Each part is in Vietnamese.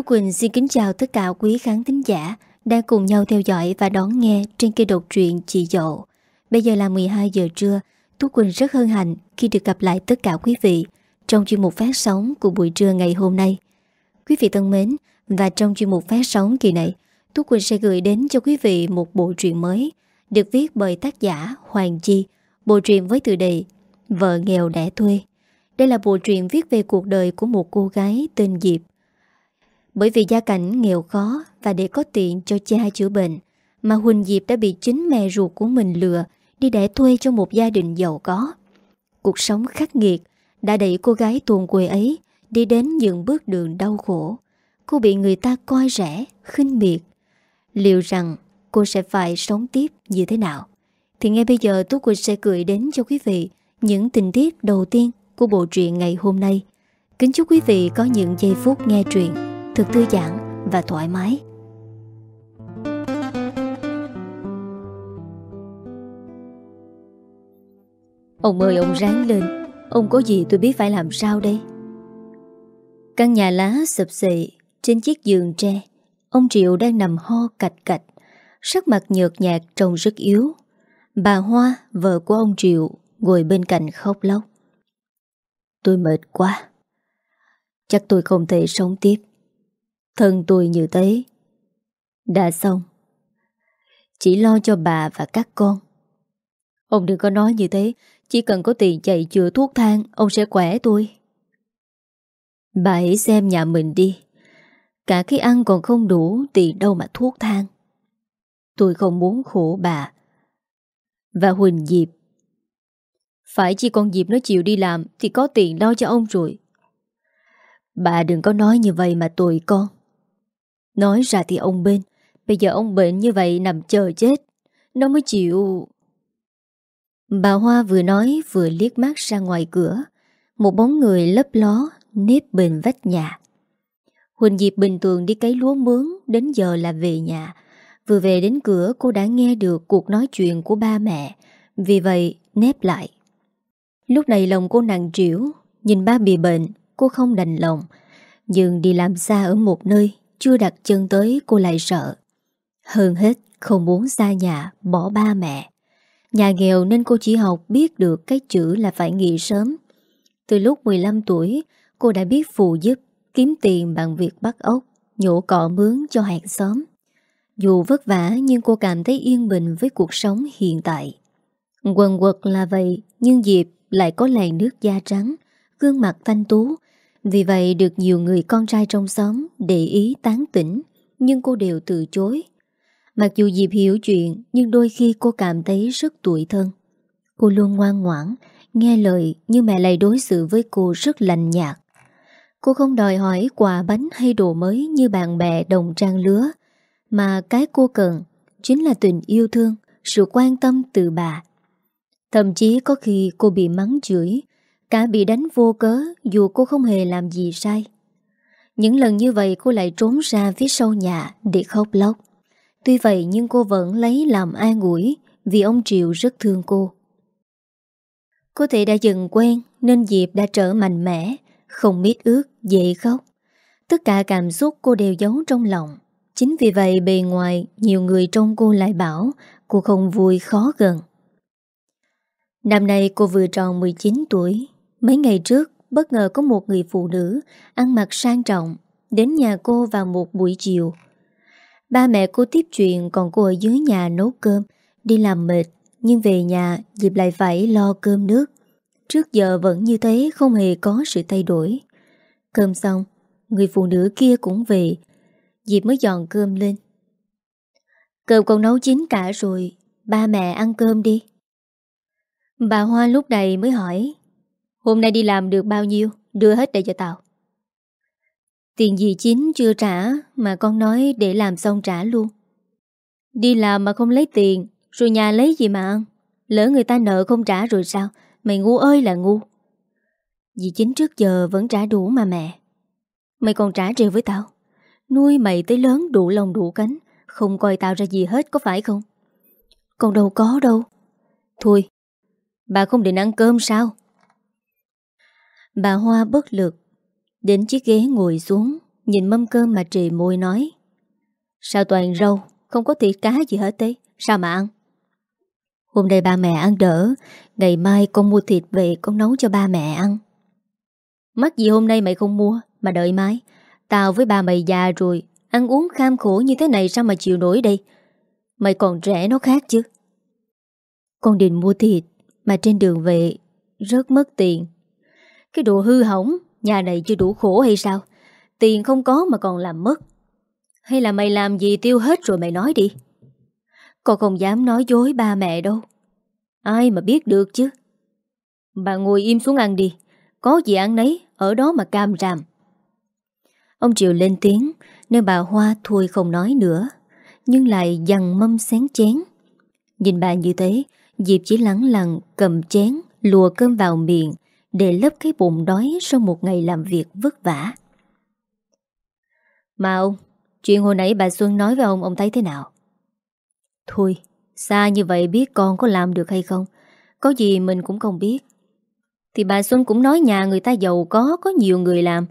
Tú Quỳnh xin kính chào tất cả quý khán thính giả đang cùng nhau theo dõi và đón nghe trên kênh độc truyện Chị Dậu. Bây giờ là 12 giờ trưa, Tú Quỳnh rất hân hạnh khi được gặp lại tất cả quý vị trong chuyên mục phát sóng của buổi trưa ngày hôm nay. Quý vị thân mến, và trong chuyên mục phát sóng kỳ này, Tú Quỳnh sẽ gửi đến cho quý vị một bộ truyện mới được viết bởi tác giả Hoàng Chi, bộ truyện với tựa đề Vợ nghèo đẻ thuê. Đây là bộ truyện viết về cuộc đời của một cô gái tên Diệp. Bởi vì gia cảnh nghèo khó và để có tiền cho cha chữa bệnh, mà Huỳnh Diệp đã bị chính mẹ ruột của mình lừa đi đẻ thuê cho một gia đình giàu có. Cuộc sống khắc nghiệt đã đẩy cô gái tuồn quê ấy đi đến những bước đường đau khổ. Cô bị người ta coi rẻ, khinh miệt. Liệu rằng cô sẽ phải sống tiếp như thế nào? Thì ngay bây giờ Tú Quỳnh sẽ gửi đến cho quý vị những tình tiết đầu tiên của bộ truyện ngày hôm nay. Kính chúc quý vị có những giây phút nghe truyện thật thư giãn và thoải mái. Ông ơi ông ráng lên. Ông có gì tôi biết phải làm sao đây? Căn nhà lá sập xệ Trên chiếc giường tre. Ông Triệu đang nằm ho cạch cạch. Sắc mặt nhợt nhạt trông rất yếu. Bà Hoa, vợ của ông Triệu Ngồi bên cạnh khóc lóc. Tôi mệt quá. Chắc tôi không thể sống tiếp. Thân tôi như thế. Đã xong. Chỉ lo cho bà và các con. Ông đừng có nói như thế. Chỉ cần có tiền chạy chữa thuốc thang, Ông sẽ khỏe tôi. Bà hãy xem nhà mình đi. Cả khi ăn còn không đủ, Tiền đâu mà thuốc thang. Tôi không muốn khổ bà. Và Huỳnh Diệp. Phải chỉ con Diệp nó chịu đi làm, Thì có tiền lo cho ông rồi. Bà đừng có nói như vậy mà tội con. Nói ra thì ông bên. Bây giờ ông bệnh như vậy nằm chờ chết. Nó mới chịu. Bà Hoa vừa nói vừa liếc mắt ra ngoài cửa. Một bóng người lấp ló, Nếp bên vách nhà. Huỳnh Diệp bình thường đi cấy lúa mướn, Đến giờ là về nhà. Vừa về đến cửa, cô đã nghe được cuộc nói chuyện của ba mẹ. Vì vậy, nếp lại. Lúc này lòng cô nặng trĩu, Nhìn ba bị bệnh, Cô không đành lòng. Nhưng đi làm xa ở một nơi chưa đặt chân tới, cô lại sợ. Hơn hết, không muốn xa nhà, Bỏ ba mẹ. Nhà nghèo nên cô chỉ học biết được cái chữ là phải nghỉ sớm. Từ lúc 15 tuổi, Cô đã biết phụ giúp, Kiếm tiền bằng việc bắt ốc, Nhổ cỏ mướn cho hàng xóm. Dù vất vả, nhưng cô cảm thấy yên bình Với cuộc sống hiện tại. Quần quật là vậy, Nhưng Diệp lại có làn nước da trắng, Gương mặt thanh tú vì vậy được nhiều người con trai trong xóm Để ý tán tỉnh, Nhưng cô đều từ chối. Mặc dù Diệp hiểu chuyện, Nhưng đôi khi cô cảm thấy rất tuổi thân. Cô luôn ngoan ngoãn, Nghe lời nhưng mẹ lại đối xử với cô rất lành nhạt. Cô không đòi hỏi quà bánh hay đồ mới Như bạn bè đồng trang lứa, Mà cái cô cần Chính là tình yêu thương, Sự quan tâm từ bà. Thậm chí có khi cô bị mắng chửi Cả bị đánh vô cớ Dù cô không hề làm gì sai. Những lần như vậy cô lại trốn ra phía sau nhà Để khóc lóc. Tuy vậy nhưng cô vẫn lấy làm an ủi Vì ông Triệu rất thương cô. Có thể đã dần quen Nên Diệp đã trở mạnh mẽ Không biết ước, dễ khóc. Tất cả cảm xúc cô đều giấu trong lòng. Chính vì vậy bề ngoài Nhiều người trong cô lại bảo Cô không vui khó gần. Năm nay cô vừa tròn 19 tuổi. Mấy ngày trước, Bất ngờ có một người phụ nữ Ăn mặc sang trọng Đến nhà cô vào một buổi chiều. Ba mẹ cô tiếp chuyện, Còn cô ở dưới nhà nấu cơm, Đi làm mệt, Nhưng về nhà Diệp lại phải lo cơm nước. Trước giờ vẫn như thế, Không hề có sự thay đổi. Cơm xong, Người phụ nữ kia cũng về Diệp mới dọn cơm lên. Cơm con nấu chín cả rồi, Ba mẹ ăn cơm đi. Bà Hoa lúc này mới hỏi Hôm nay đi làm được bao nhiêu? Đưa hết đây cho tao. Tiền gì chính chưa trả, Mà con nói để làm xong trả luôn. Đi làm mà không lấy tiền, Rồi nhà lấy gì mà ăn? Lỡ người ta nợ không trả rồi sao? Mày ngu ơi là ngu. Dì chính trước giờ vẫn trả đủ mà mẹ. Mày còn trả treo với tao. Nuôi mày tới lớn đủ lòng đủ cánh, Không coi tao ra gì hết có phải không? Còn đâu có đâu. Thôi, Bà không định ăn cơm sao? Bà Hoa bất lực, Đến chiếc ghế ngồi xuống, Nhìn mâm cơm mà trì môi nói. Sao toàn rau, Không có thịt cá gì hết thế Sao mà ăn? Hôm nay ba mẹ ăn đỡ, Ngày mai con mua thịt về con nấu cho ba mẹ ăn. Mắc gì hôm nay mày không mua, Mà đợi mai? Tao với ba mày già rồi, Ăn uống kham khổ như thế này sao mà chịu nổi đây? Mày còn trẻ nó khác chứ. Con định mua thịt, Mà trên đường về, rớt mất tiền. Cái đồ hư hỏng, Nhà này chưa đủ khổ hay sao? Tiền không có mà còn làm mất. Hay là mày làm gì tiêu hết rồi mày nói đi. Con không dám nói dối ba mẹ đâu. Ai mà biết được chứ? Bà ngồi im xuống ăn đi. Có gì ăn nấy, Ở đó mà cam ràm. Ông Triệu lên tiếng Nên bà Hoa thôi không nói nữa, Nhưng lại dằn mâm sáng chén. Nhìn bà như thế, Diệp chỉ lắng lặng cầm chén, Lùa cơm vào miệng để lấp cái bụng đói Sau một ngày làm việc vất vả. Mà ông, Chuyện hồi nãy bà Xuân nói với ông Ông thấy thế nào? Thôi, Xa như vậy biết con có làm được hay không? Có gì mình cũng không biết. Thì bà Xuân cũng nói nhà người ta giàu có Có nhiều người làm.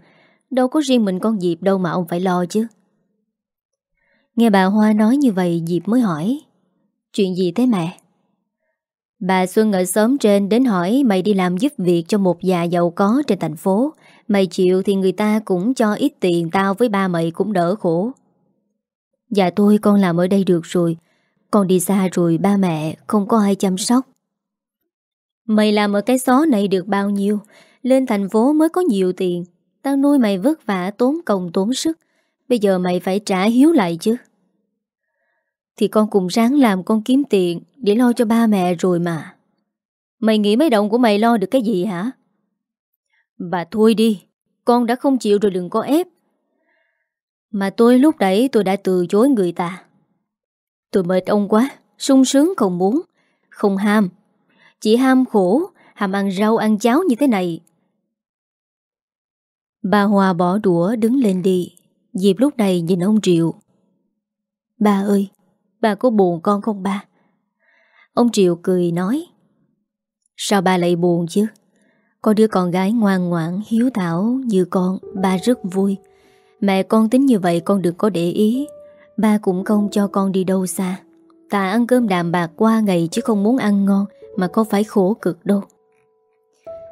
Đâu có riêng mình con Diệp đâu mà ông phải lo chứ. Nghe bà Hoa nói như vậy, Diệp mới hỏi, Chuyện gì thế mẹ? Bà Xuân ở xóm trên đến hỏi, Mày đi làm giúp việc cho một già giàu có trên thành phố. Mày chịu thì người ta cũng cho ít tiền, Tao với ba mày cũng đỡ khổ. Dạ tôi con làm ở đây được rồi. Con đi xa rồi, ba mẹ, Không có ai chăm sóc. Mày làm ở cái xó này được bao nhiêu? Lên thành phố mới có nhiều tiền. Tao nuôi mày vất vả, tốn công, tốn sức. Bây giờ mày phải trả hiếu lại chứ. Thì con cùng ráng làm con kiếm tiền Để lo cho ba mẹ rồi mà. Mày nghĩ mấy đồng của mày lo được cái gì hả? Bà thôi đi, Con đã không chịu rồi đừng có ép. Mà tôi lúc đấy tôi đã từ chối người ta. Tôi mệt ông quá, sung sướng không muốn, Không ham. Chỉ ham khổ, Ham ăn rau ăn cháo như thế này. Bà Hòa bỏ đũa đứng lên đi Diệp lúc này nhìn ông Triệu. Ba ơi Bà có buồn con không ba? Ông Triệu cười nói. Sao ba lại buồn chứ? Có đứa con gái ngoan ngoãn, Hiếu thảo như con, Ba rất vui. Mẹ con tính như vậy con đừng có để ý. Ba cũng không cho con đi đâu xa. Ta ăn cơm đạm bạc qua ngày Chứ không muốn ăn ngon, Mà có phải khổ cực đâu.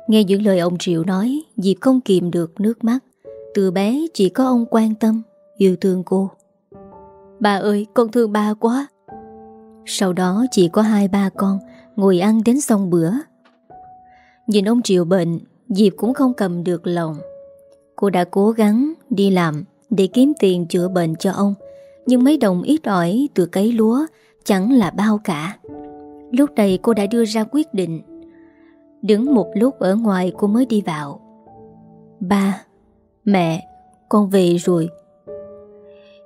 Nghe những lời ông Triệu nói Diệp không kìm được nước mắt. Từ bé chỉ có ông quan tâm, Yêu thương cô. Bà ơi, con thương ba quá. Sau đó chỉ có hai ba con Ngồi ăn đến xong bữa. Nhìn ông Triệu bệnh, Diệp cũng không cầm được lòng. Cô đã cố gắng đi làm Để kiếm tiền chữa bệnh cho ông, Nhưng mấy đồng ít ỏi từ cấy lúa Chẳng là bao cả. Lúc này cô đã đưa ra quyết định, Đứng một lúc ở ngoài cô mới đi vào. Ba, Mẹ, Con về rồi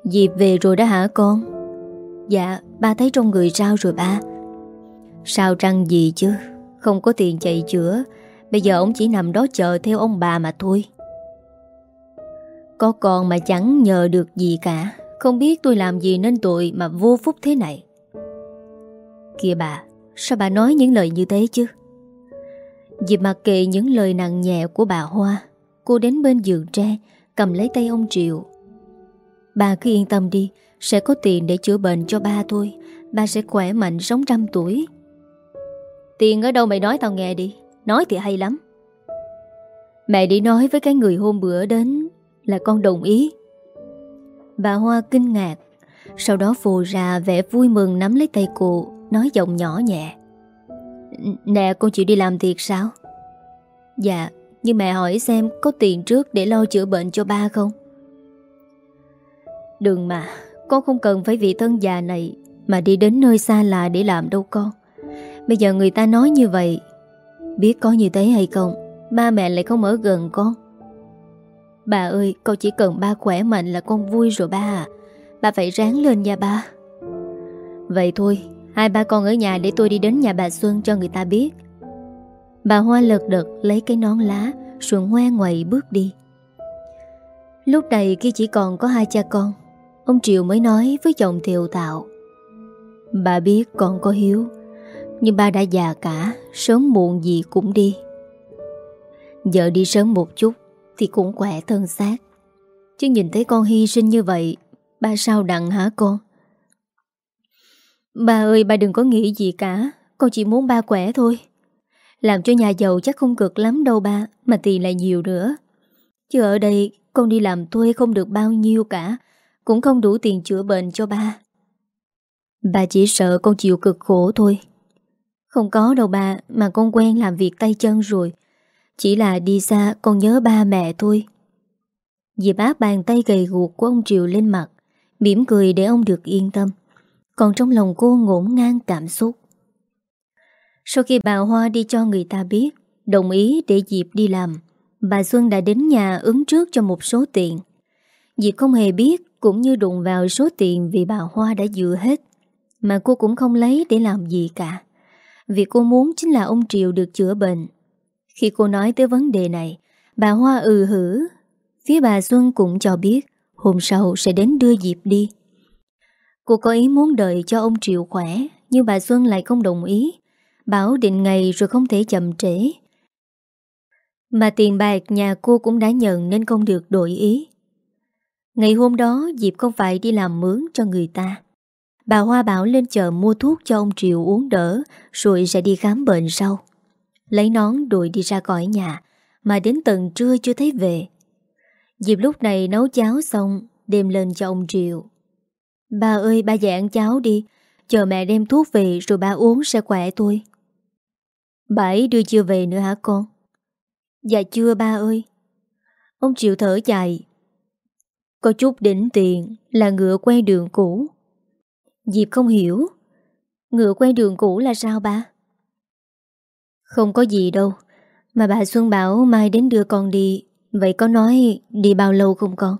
Dịp về rồi đó hả con? Dạ ba thấy trong người sao rồi ba. Sao trăng gì chứ? Không có tiền chạy chữa. Bây giờ ông chỉ nằm đó chờ theo ông bà mà thôi. Có con mà chẳng nhờ được gì cả. Không biết tôi làm gì nên tội mà vô phúc thế này. Kìa bà, Sao bà nói những lời như thế chứ? Dịp mặc kệ những lời nặng nhẹ của bà Hoa, Cô đến bên giường tre, Cầm lấy tay ông Triệu Bà cứ yên tâm đi, Sẽ có tiền để chữa bệnh cho ba thôi Ba sẽ khỏe mạnh sống trăm tuổi. Tiền ở đâu mày nói tao nghe đi, Nói thì hay lắm. Mẹ đi nói với cái người hôm bữa đến Là con đồng ý. Bà Hoa kinh ngạc, Sau đó phù ra vẻ vui mừng nắm lấy tay cô, Nói giọng nhỏ nhẹ. Nè, con chịu đi làm thiệt sao? Dạ Nhưng mẹ hỏi xem có tiền trước Để lo chữa bệnh cho ba không? Đừng mà, Con không cần phải vì thân già này Mà đi đến nơi xa lạ để làm đâu con. Bây giờ người ta nói như vậy, Biết có như thế hay không, Ba mẹ lại không ở gần con. Bà ơi, Con chỉ cần ba khỏe mạnh là con vui rồi ba à. Ba phải ráng lên nha ba. Vậy thôi, Hai ba con ở nhà để tôi đi đến nhà bà Xuân cho người ta biết. Bà Hoa lật đật lấy cái nón lá, Rồi ngoe ngoậy bước đi. Lúc này khi chỉ còn có hai cha con Ông triều mới nói với chồng thiều tạo Bà biết con có hiếu, Nhưng ba đã già cả, Sớm muộn gì cũng đi. Giờ đi sớm một chút Thì cũng khỏe thân xác. Chứ nhìn thấy con hy sinh như vậy, Ba sao đặng hả con? Ba ơi, ba đừng có nghĩ gì cả, Con chỉ muốn ba khỏe thôi. Làm cho nhà giàu chắc không cực lắm đâu ba, Mà tiền lại nhiều nữa. Chứ ở đây con đi làm thuê không được bao nhiêu cả cũng không đủ tiền chữa bệnh cho ba. Bà chỉ sợ con chịu cực khổ thôi. Không có đâu bà Mà con quen làm việc tay chân rồi. Chỉ là đi xa, con nhớ ba mẹ thôi. Diệp áp bàn tay gầy guộc của ông Triều lên mặt, mỉm cười để ông được yên tâm. Còn trong lòng cô ngổn ngang cảm xúc. Sau khi bà Hoa đi cho người ta biết, Đồng ý để Diệp đi làm, Bà Xuân đã đến nhà ứng trước cho một số tiền. Diệp không hề biết Cũng như đụng vào số tiền Vì bà Hoa đã dự hết, Mà cô cũng không lấy để làm gì cả. Việc cô muốn chính là ông Triều được chữa bệnh. Khi cô nói tới vấn đề này, Bà Hoa ừ hử. Phía bà Xuân cũng cho biết, Hôm sau sẽ đến đưa Diệp đi. Cô có ý muốn đợi cho ông Triệu khỏe, Nhưng bà Xuân lại không đồng ý. Bảo định ngày rồi không thể chậm trễ. Mà tiền bạc nhà cô cũng đã nhận Nên không được đổi ý. Ngày hôm đó Diệp không phải đi làm mướn cho người ta. Bà Hoa bảo lên chợ mua thuốc cho ông Triệu uống đỡ, Rồi sẽ đi khám bệnh sau. Lấy nón đuổi đi ra khỏi nhà, Mà đến tận trưa chưa thấy về. Diệp lúc này nấu cháo xong, Đem lên cho ông Triệu. Ba ơi, ba dạy ăn cháo đi, Chờ mẹ đem thuốc về rồi ba uống sẽ khỏe thôi Bảy đưa chưa về nữa hả con? Dạ chưa ba ơi. Ông Triệu thở dài có chút đỉnh tiền Là ngựa quay đường cũ. Diệp không hiểu, Ngựa quay đường cũ là sao ba? Không có gì đâu, Mà bà Xuân bảo mai đến đưa con đi. Vậy có nói đi bao lâu không con?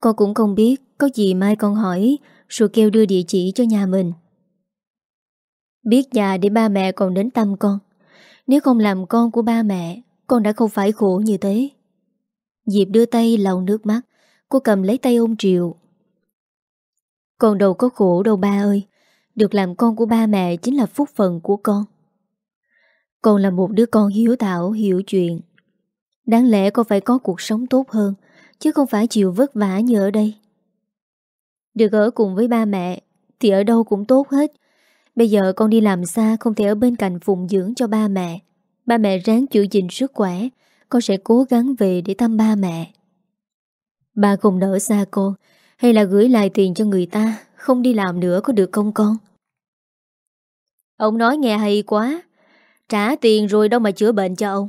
Con cũng không biết, Có gì mai con hỏi, Rồi kêu đưa địa chỉ cho nhà mình. Biết nhà để ba mẹ còn đến tâm con. Nếu không làm con của ba mẹ, Con đã không phải khổ như thế. Diệp đưa tay lau nước mắt. Cô cầm lấy tay ông Triệu Con đâu có khổ đâu ba ơi. Được làm con của ba mẹ Chính là phúc phần của con. Con là một đứa con hiếu thảo, Hiểu chuyện. Đáng lẽ con phải có cuộc sống tốt hơn, Chứ không phải chịu vất vả như ở đây. Được ở cùng với ba mẹ, Thì ở đâu cũng tốt hết. Bây giờ con đi làm xa, Không thể ở bên cạnh phụng dưỡng cho ba mẹ. Ba mẹ ráng chịu gìn sức khỏe, Con sẽ cố gắng về để thăm ba mẹ. Ba không nỡ xa con Hay là gửi lại tiền cho người ta, Không đi làm nữa có được không con? Ông nói nghe hay quá. Trả tiền rồi đâu mà chữa bệnh cho ông.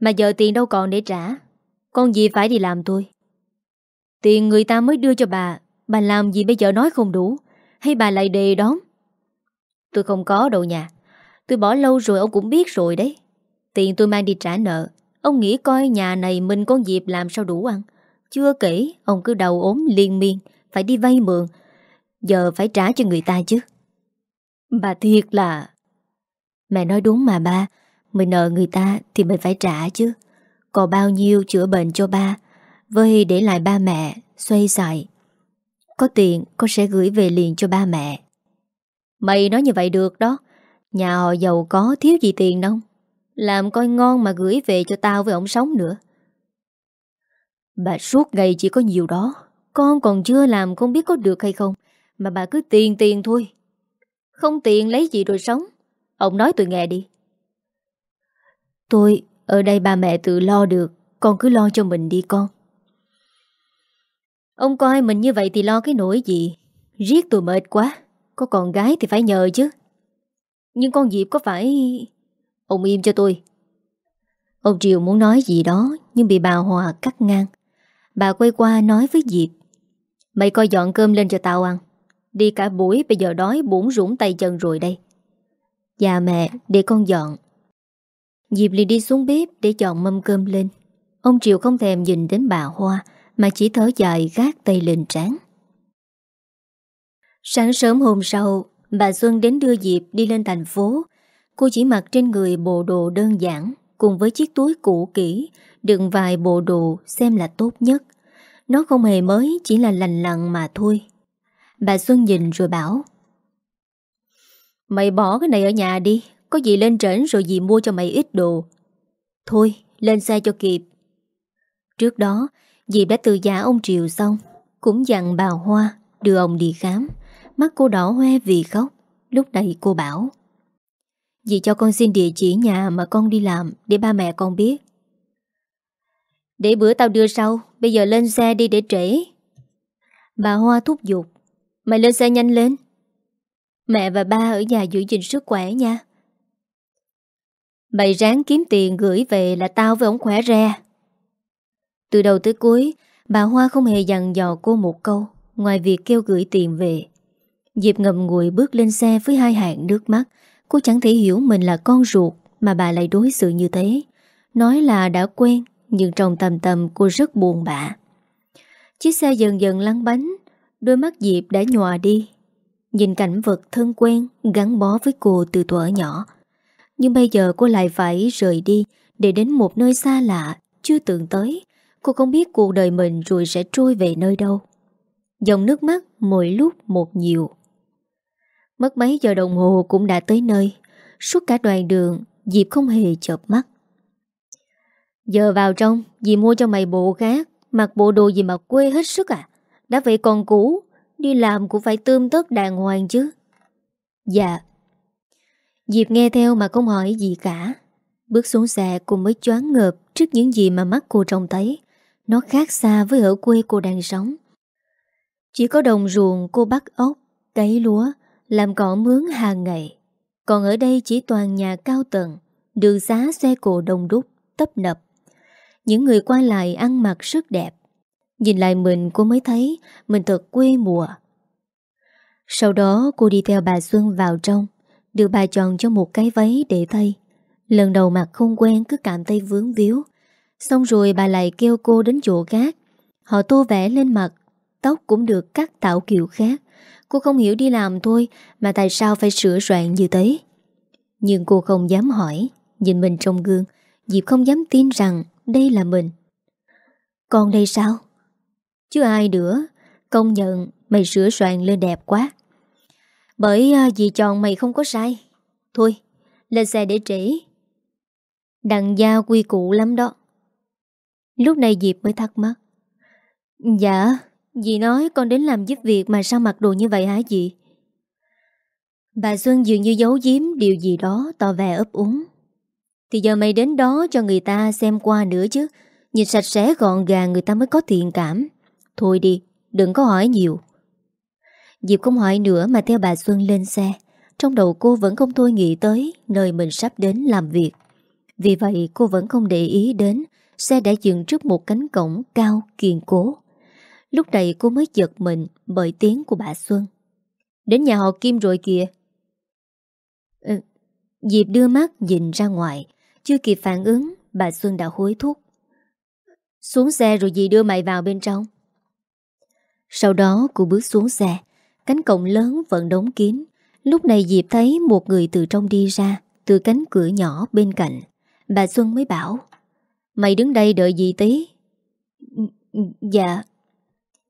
Mà giờ tiền đâu còn để trả. Con gì phải đi làm tôi? Tiền người ta mới đưa cho bà. Bà làm gì bây giờ nói không đủ? Hay bà lại đề đón? Tôi không có đâu nhà. Tôi bỏ lâu rồi ông cũng biết rồi đấy. Tiền tôi mang đi trả nợ. Ông nghĩ coi nhà này mình con dịp làm sao đủ ăn. Chưa kể Ông cứ đầu ốm liên miên Phải đi vay mượn. Giờ phải trả cho người ta chứ. Bà thiệt là Mẹ nói đúng mà ba mình nợ người ta thì mình phải trả chứ. Còn bao nhiêu chữa bệnh cho ba Với để lại ba mẹ Xoay xài. Có tiền con sẽ gửi về liền cho ba mẹ. Mày nói như vậy được đó. Nhà họ giàu có thiếu gì tiền đâu. Làm coi ngon mà gửi về cho tao với ông sống nữa Bà suốt ngày chỉ có nhiều đó. Con còn chưa làm không biết có được hay không Mà bà cứ tiền tiền thôi. Không tiền lấy gì rồi sống? Ông nói tôi nghe đi. Tôi, ở đây ba mẹ tự lo được Con cứ lo cho mình đi con. Ông coi mình như vậy thì lo cái nỗi gì? Riết tôi mệt quá Có con gái thì phải nhờ chứ. Nhưng con Diệp có phải Ông im cho tôi. Ông Triều muốn nói gì đó Nhưng bị bà Hòa cắt ngang. Bà quay qua nói với Diệp. Mày coi dọn cơm lên cho tao ăn. Đi cả buổi bây giờ đói bụng rủng tay chân rồi đây. Dạ mẹ, để con dọn. Diệp liền đi xuống bếp để chọn mâm cơm lên. Ông Triệu không thèm nhìn đến bà Hoa, Mà chỉ thở dài gác tay lên trán. Sáng sớm hôm sau, Bà Xuân đến đưa Diệp đi lên thành phố. Cô chỉ mặc trên người bộ đồ đơn giản, Cùng với chiếc túi cũ kỹ Đựng vài bộ đồ xem là tốt nhất. Nó không hề mới, Chỉ là lành lặng mà thôi. Bà Xuân nhìn rồi bảo, Mày bỏ cái này ở nhà đi, có gì lên trển rồi dì mua cho mày ít đồ. Thôi, lên xe cho kịp. Trước đó Diệp đã từ giả ông Triều xong, Cũng dặn bà Hoa đưa ông đi khám. Mắt cô đỏ hoe vì khóc. Lúc này cô bảo, Dì cho con xin địa chỉ nhà mà con đi làm Để ba mẹ con biết. Để bữa tao đưa sau, Bây giờ lên xe đi để trễ. Bà Hoa thúc giục. Mày lên xe nhanh lên. Mẹ và ba ở nhà giữ gìn sức khỏe nha. Mày ráng kiếm tiền gửi về là tao với ông khỏe ra Từ đầu tới cuối, Bà Hoa không hề dặn dò cô một câu, Ngoài việc kêu gửi tiền về. Diệp ngầm ngùi bước lên xe với hai hàng nước mắt. Cô chẳng thể hiểu mình là con ruột Mà bà lại đối xử như thế. Nói là đã quen nhưng trong tầm tầm cô rất buồn bã. Chiếc xe dần dần lăn bánh, Đôi mắt Diệp đã nhòa đi. Nhìn cảnh vật thân quen, Gắn bó với cô từ thuở nhỏ. Nhưng bây giờ cô lại phải rời đi Để đến một nơi xa lạ, Chưa tưởng tới. Cô không biết cuộc đời mình rồi sẽ trôi về nơi đâu. Dòng nước mắt mỗi lúc một nhiều. Mất mấy giờ đồng hồ cũng đã tới nơi. Suốt cả đoạn đường, Diệp không hề chợp mắt. Giờ vào trong, Dì mua cho mày bộ khác. Mặc bộ đồ gì mà quê hết sức à? Đã vậy còn cũ, Đi làm cũng phải tươm tất đàng hoàng chứ. Dạ. Diệp nghe theo mà không hỏi gì cả. Bước xuống xe cô mới choáng ngợp Trước những gì mà mắt cô trông thấy. Nó khác xa với ở quê cô đang sống. Chỉ có đồng ruộng cô bắt ốc, Cấy lúa, Làm cỏ mướn hàng ngày. Còn ở đây chỉ toàn nhà cao tầng, Đường xá xe cộ đông đúc, Tấp nập. Những người qua lại ăn mặc rất đẹp. Nhìn lại mình, cô mới thấy Mình thật quê mùa. Sau đó, cô đi theo bà Xuân vào trong Được bà chọn cho một cái váy để thay. Lần đầu mặc không quen, cứ cảm thấy vướng víu. Xong rồi bà lại kêu cô đến chỗ khác. Họ tô vẽ lên mặt, Tóc cũng được cắt tạo kiểu khác. Cô không hiểu đi làm thôi, Mà tại sao phải sửa soạn như thế? Nhưng cô không dám hỏi, Nhìn mình trong gương Diệp không dám tin rằng đây là mình. Còn đây sao? Chứ ai nữa. Công nhận, mày sửa soạn lên đẹp quá. Bởi à, vì dì chọn mày không có sai. Thôi, Lên xe để trễ. Đằng gia quy cụ lắm đó. Lúc này Diệp mới thắc mắc. Dạ Dì nói con đến làm giúp việc Mà sao mặc đồ như vậy hả dì? Bà Xuân dường như giấu giếm Điều gì đó, tỏ vẻ ấp úng. Thì giờ mày đến đó cho người ta xem qua nữa chứ. Nhìn sạch sẽ gọn gàng Người ta mới có thiện cảm. Thôi đi, đừng có hỏi nhiều. Diệp không hỏi nữa mà theo bà Xuân lên xe. Trong đầu cô vẫn không thôi nghĩ tới Nơi mình sắp đến làm việc. Vì vậy cô vẫn không để ý đến Xe đã dừng trước một cánh cổng cao kiên cố. Lúc này cô mới giật mình Bởi tiếng của bà Xuân. Đến nhà họ Kim rồi kìa. Ừ, Diệp đưa mắt nhìn ra ngoài. Chưa kịp phản ứng, Bà Xuân đã hối thúc. Xuống xe rồi dì đưa mày vào bên trong. Sau đó, cô bước xuống xe. Cánh cổng lớn vẫn đóng kín. Lúc này Diệp thấy một người từ trong đi ra, Từ cánh cửa nhỏ bên cạnh. Bà Xuân mới bảo, Mày đứng đây đợi gì tí. Dạ.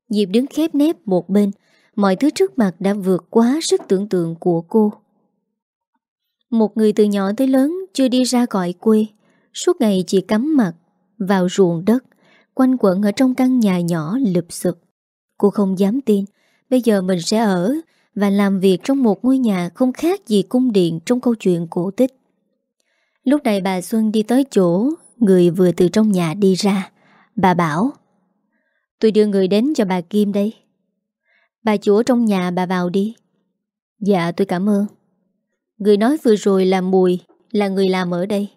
Diệp đứng khép nép một bên, Mọi thứ trước mặt đã vượt quá sức tưởng tượng của cô. Một người từ nhỏ tới lớn Chưa đi ra gọi quê. Suốt ngày chỉ cắm mặt Vào ruộng đất, Quanh quẩn ở trong căn nhà nhỏ lụp sụp. Cô không dám tin, Bây giờ mình sẽ ở Và làm việc trong một ngôi nhà không khác gì cung điện Trong câu chuyện cổ tích. Lúc này bà Xuân đi tới chỗ Người vừa từ trong nhà đi ra. Bà bảo, Tôi đưa người đến cho bà Kim đây. Bà chủ trong nhà, bà vào đi. Dạ tôi cảm ơn. Người nói vừa rồi là Mùi, Là người làm ở đây.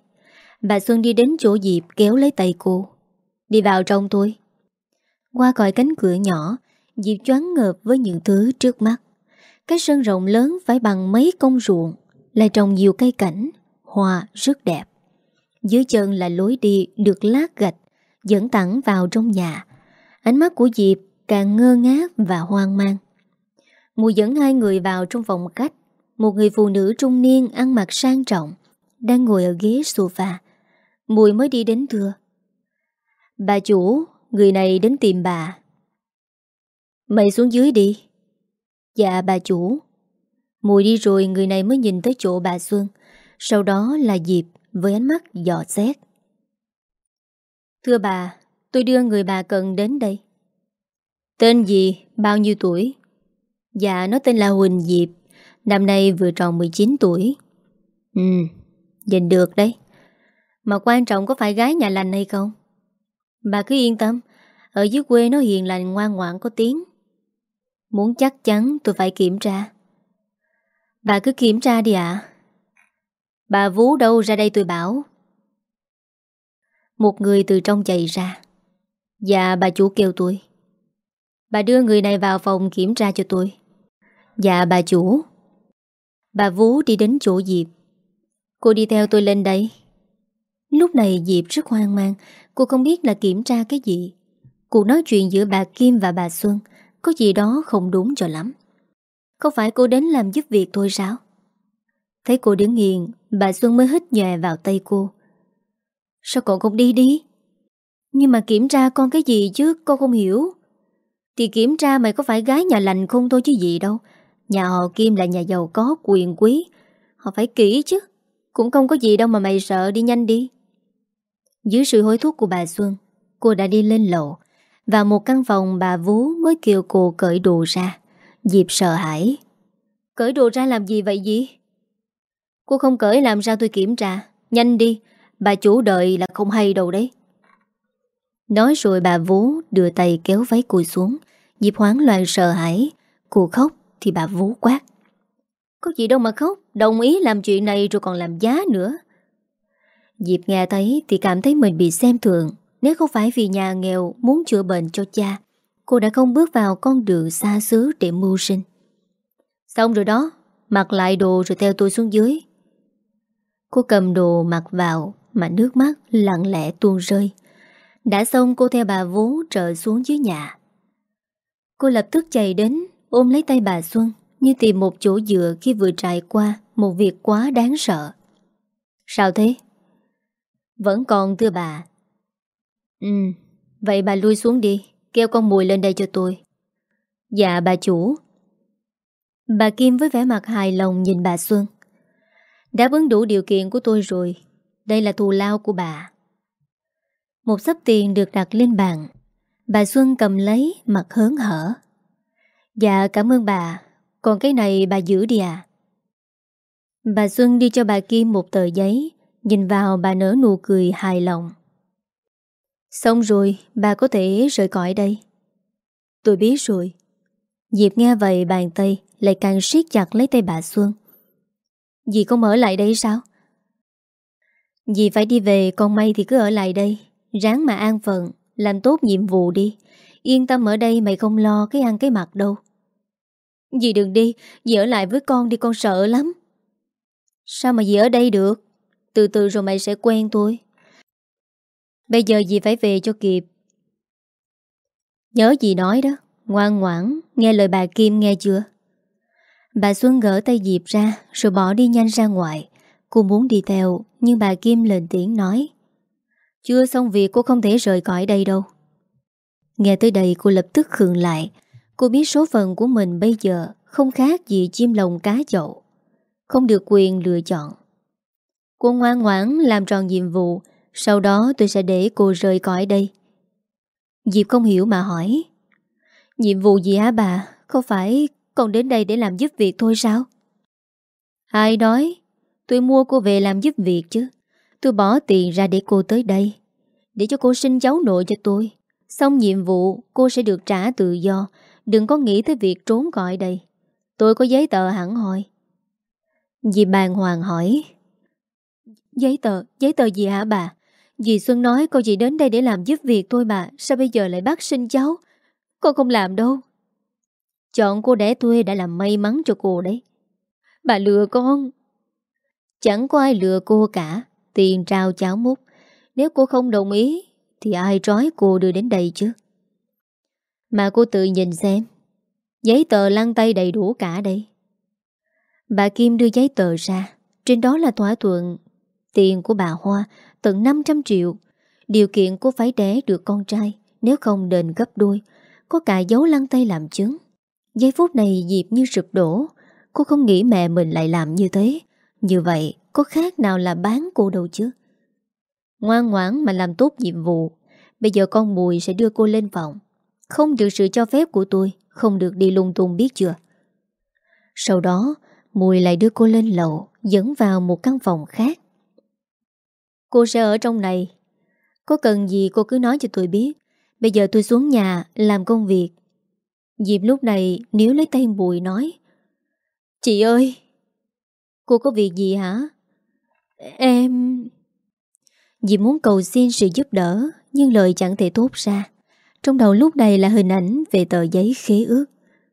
Bà Xuân đi đến chỗ Diệp, kéo lấy tay cô. Đi vào trong tôi Qua còi cánh cửa nhỏ, Diệp choáng ngợp với những thứ trước mắt. Cái sân rộng lớn phải bằng mấy công ruộng Lại trồng nhiều cây cảnh, Hoa rất đẹp. Dưới chân là lối đi được lát gạch, Dẫn thẳng vào trong nhà. Ánh mắt của Diệp càng ngơ ngác và hoang mang. Mùi dẫn hai người vào trong phòng khách. Một người phụ nữ trung niên ăn mặc sang trọng, Đang ngồi ở ghế sofa. Mùi mới đi đến thưa. Bà chủ, Người này đến tìm bà. Mày xuống dưới đi. Dạ bà chủ. Mùi đi rồi, người này mới nhìn tới chỗ bà Xuân. Sau đó là Diệp Với ánh mắt dò xét. Thưa bà, Tôi đưa người bà cần đến đây. Tên gì? Bao nhiêu tuổi? Dạ nó tên là Huỳnh Diệp. Năm nay vừa tròn 19 tuổi. Ừ Nhìn được đấy. Mà quan trọng có phải gái nhà lành hay không? Bà cứ yên tâm, Ở dưới quê nó hiền lành ngoan ngoãn có tiếng. Muốn chắc chắn tôi phải kiểm tra. Bà cứ kiểm tra đi ạ. Bà vú đâu ra đây tôi bảo. Một người từ trong chạy ra. Dạ bà chủ kêu tôi. Bà đưa người này vào phòng kiểm tra cho tôi. Dạ bà chủ. Bà vú đi đến chỗ Diệp. Cô đi theo tôi lên đây. Lúc này Diệp rất hoang mang, Cô không biết là kiểm tra cái gì. Cuộc nói chuyện giữa bà Kim và bà Xuân Có gì đó không đúng cho lắm. Không phải cô đến làm giúp việc thôi sao? Thấy cô đứng nghiền, Bà Xuân mới hít nhòe vào tay cô. Sao cậu không đi đi? Nhưng mà kiểm tra con cái gì chứ, Con không hiểu. Thì kiểm tra mày có phải gái nhà lành không thôi chứ gì đâu. Nhà họ Kim là nhà giàu có, quyền quý. Họ phải kỹ chứ. Cũng không có gì đâu mà mày sợ, đi nhanh đi. Dưới sự hối thúc của bà Xuân, Cô đã đi lên lầu Và một căn phòng bà Vú mới kêu cô cởi đồ ra Diệp sợ hãi. Cởi đồ ra làm gì vậy gì Cô không cởi làm sao tôi kiểm tra. Nhanh đi, Bà chủ đợi là không hay đâu đấy. Nói rồi bà Vú đưa tay kéo váy cô xuống Diệp hoáng loạn sợ hãi, Cô khóc thì bà Vú quát. Có gì đâu mà khóc Đồng ý làm chuyện này rồi còn làm giá nữa. Diệp nghe thấy thì cảm thấy mình bị xem thường. Nếu không phải vì nhà nghèo muốn chữa bệnh cho cha Cô đã không bước vào con đường xa xứ để mưu sinh. Xong rồi đó Mặc lại đồ rồi theo tôi xuống dưới. Cô cầm đồ mặc vào Mà nước mắt lặng lẽ tuôn rơi. Đã xong cô theo bà vú trở xuống dưới nhà. Cô lập tức chạy đến Ôm lấy tay bà Xuân, Như tìm một chỗ dựa khi vừa trải qua Một việc quá đáng sợ. Sao thế? Vẫn còn thưa bà. Ừ Vậy bà lui xuống đi, Kêu con mùi lên đây cho tôi. Dạ bà chủ. Bà Kim với vẻ mặt hài lòng nhìn bà Xuân. Đã ứng đủ điều kiện của tôi rồi, Đây là thù lao của bà. Một sắp tiền được đặt lên bàn. Bà Xuân cầm lấy, mặt hớn hở. Dạ cảm ơn bà. Còn cái này bà giữ đi à Bà Xuân đi cho bà Kim một tờ giấy, Nhìn vào bà nở nụ cười hài lòng. Xong rồi, bà có thể rời khỏi đây. Tôi biết rồi. Diệp nghe vậy bàn tay, Lại càng siết chặt lấy tay bà Xuân. Dì không ở lại đây sao? Dì phải đi về, Còn may thì cứ ở lại đây. Ráng mà an phận, Làm tốt nhiệm vụ đi. Yên tâm ở đây, mày không lo cái ăn cái mặt đâu. Dì đừng đi, Dì ở lại với con đi, con sợ lắm. Sao mà dì ở đây được? Từ từ rồi mày sẽ quen tôi. Bây giờ dì phải về cho kịp. Nhớ dì nói đó, Ngoan ngoãn, Nghe lời bà Kim nghe chưa? Bà Xuân gỡ tay Diệp ra, Rồi bỏ đi nhanh ra ngoài. Cô muốn đi theo, Nhưng bà Kim lên tiếng nói. Chưa xong việc, cô không thể rời khỏi đây đâu. Nghe tới đây, cô lập tức khường lại. Cô biết số phận của mình bây giờ Không khác gì chim lồng cá chậu. Không được quyền lựa chọn. Cô ngoan ngoãn làm tròn nhiệm vụ, Sau đó tôi sẽ để cô rời khỏi đây. Diệp không hiểu mà hỏi, Nhiệm vụ gì hả bà? Không phải còn đến đây để làm giúp việc thôi sao? Ai nói, Tôi mua cô về làm giúp việc chứ. Tôi bỏ tiền ra để cô tới đây, Để cho cô sinh cháu nội cho tôi. Xong nhiệm vụ, cô sẽ được trả tự do Đừng có nghĩ tới việc trốn gọi đây Tôi có giấy tờ hẳn hồi Dì bàn hoàng hỏi. Giấy tờ, giấy tờ gì hả bà? Dì Xuân nói cô chỉ đến đây để làm giúp việc thôi bà Sao bây giờ lại bắt sinh cháu? Con không làm đâu. Chọn cô đẻ thuê đã làm may mắn cho cô đấy. Bà lừa con. Chẳng có ai lừa cô cả Tiền trao cháo múc. Nếu cô không đồng ý Thì ai trói cô đưa đến đây chứ? Mà cô tự nhìn xem. Giấy tờ lăn tay đầy đủ cả đây. Bà Kim đưa giấy tờ ra. Trên đó là thỏa thuận. Tiền của bà Hoa Tận 500 triệu. Điều kiện cô phải đẻ được con trai. Nếu không đền gấp đôi, Có cả dấu lăn tay làm chứng. Giây phút này dịp như sụp đổ. Cô không nghĩ mẹ mình lại làm như thế. Như vậy, có khác nào là bán cô đâu chứ? Ngoan ngoãn mà làm tốt nhiệm vụ. Bây giờ con Mùi sẽ đưa cô lên phòng. Không được sự cho phép của tôi, Không được đi lung tung biết chưa? Sau đó, Mùi lại đưa cô lên lầu, Dẫn vào một căn phòng khác. Cô sẽ ở trong này. Có cần gì cô cứ nói cho tôi biết. Bây giờ tôi xuống nhà, Làm công việc. Diệp lúc này nếu lấy tay Mùi nói, Chị ơi, Cô có việc gì hả? Em Diệp muốn cầu xin sự giúp đỡ, Nhưng lời chẳng thể tốt ra. Trong đầu lúc này là hình ảnh Về tờ giấy khế ước.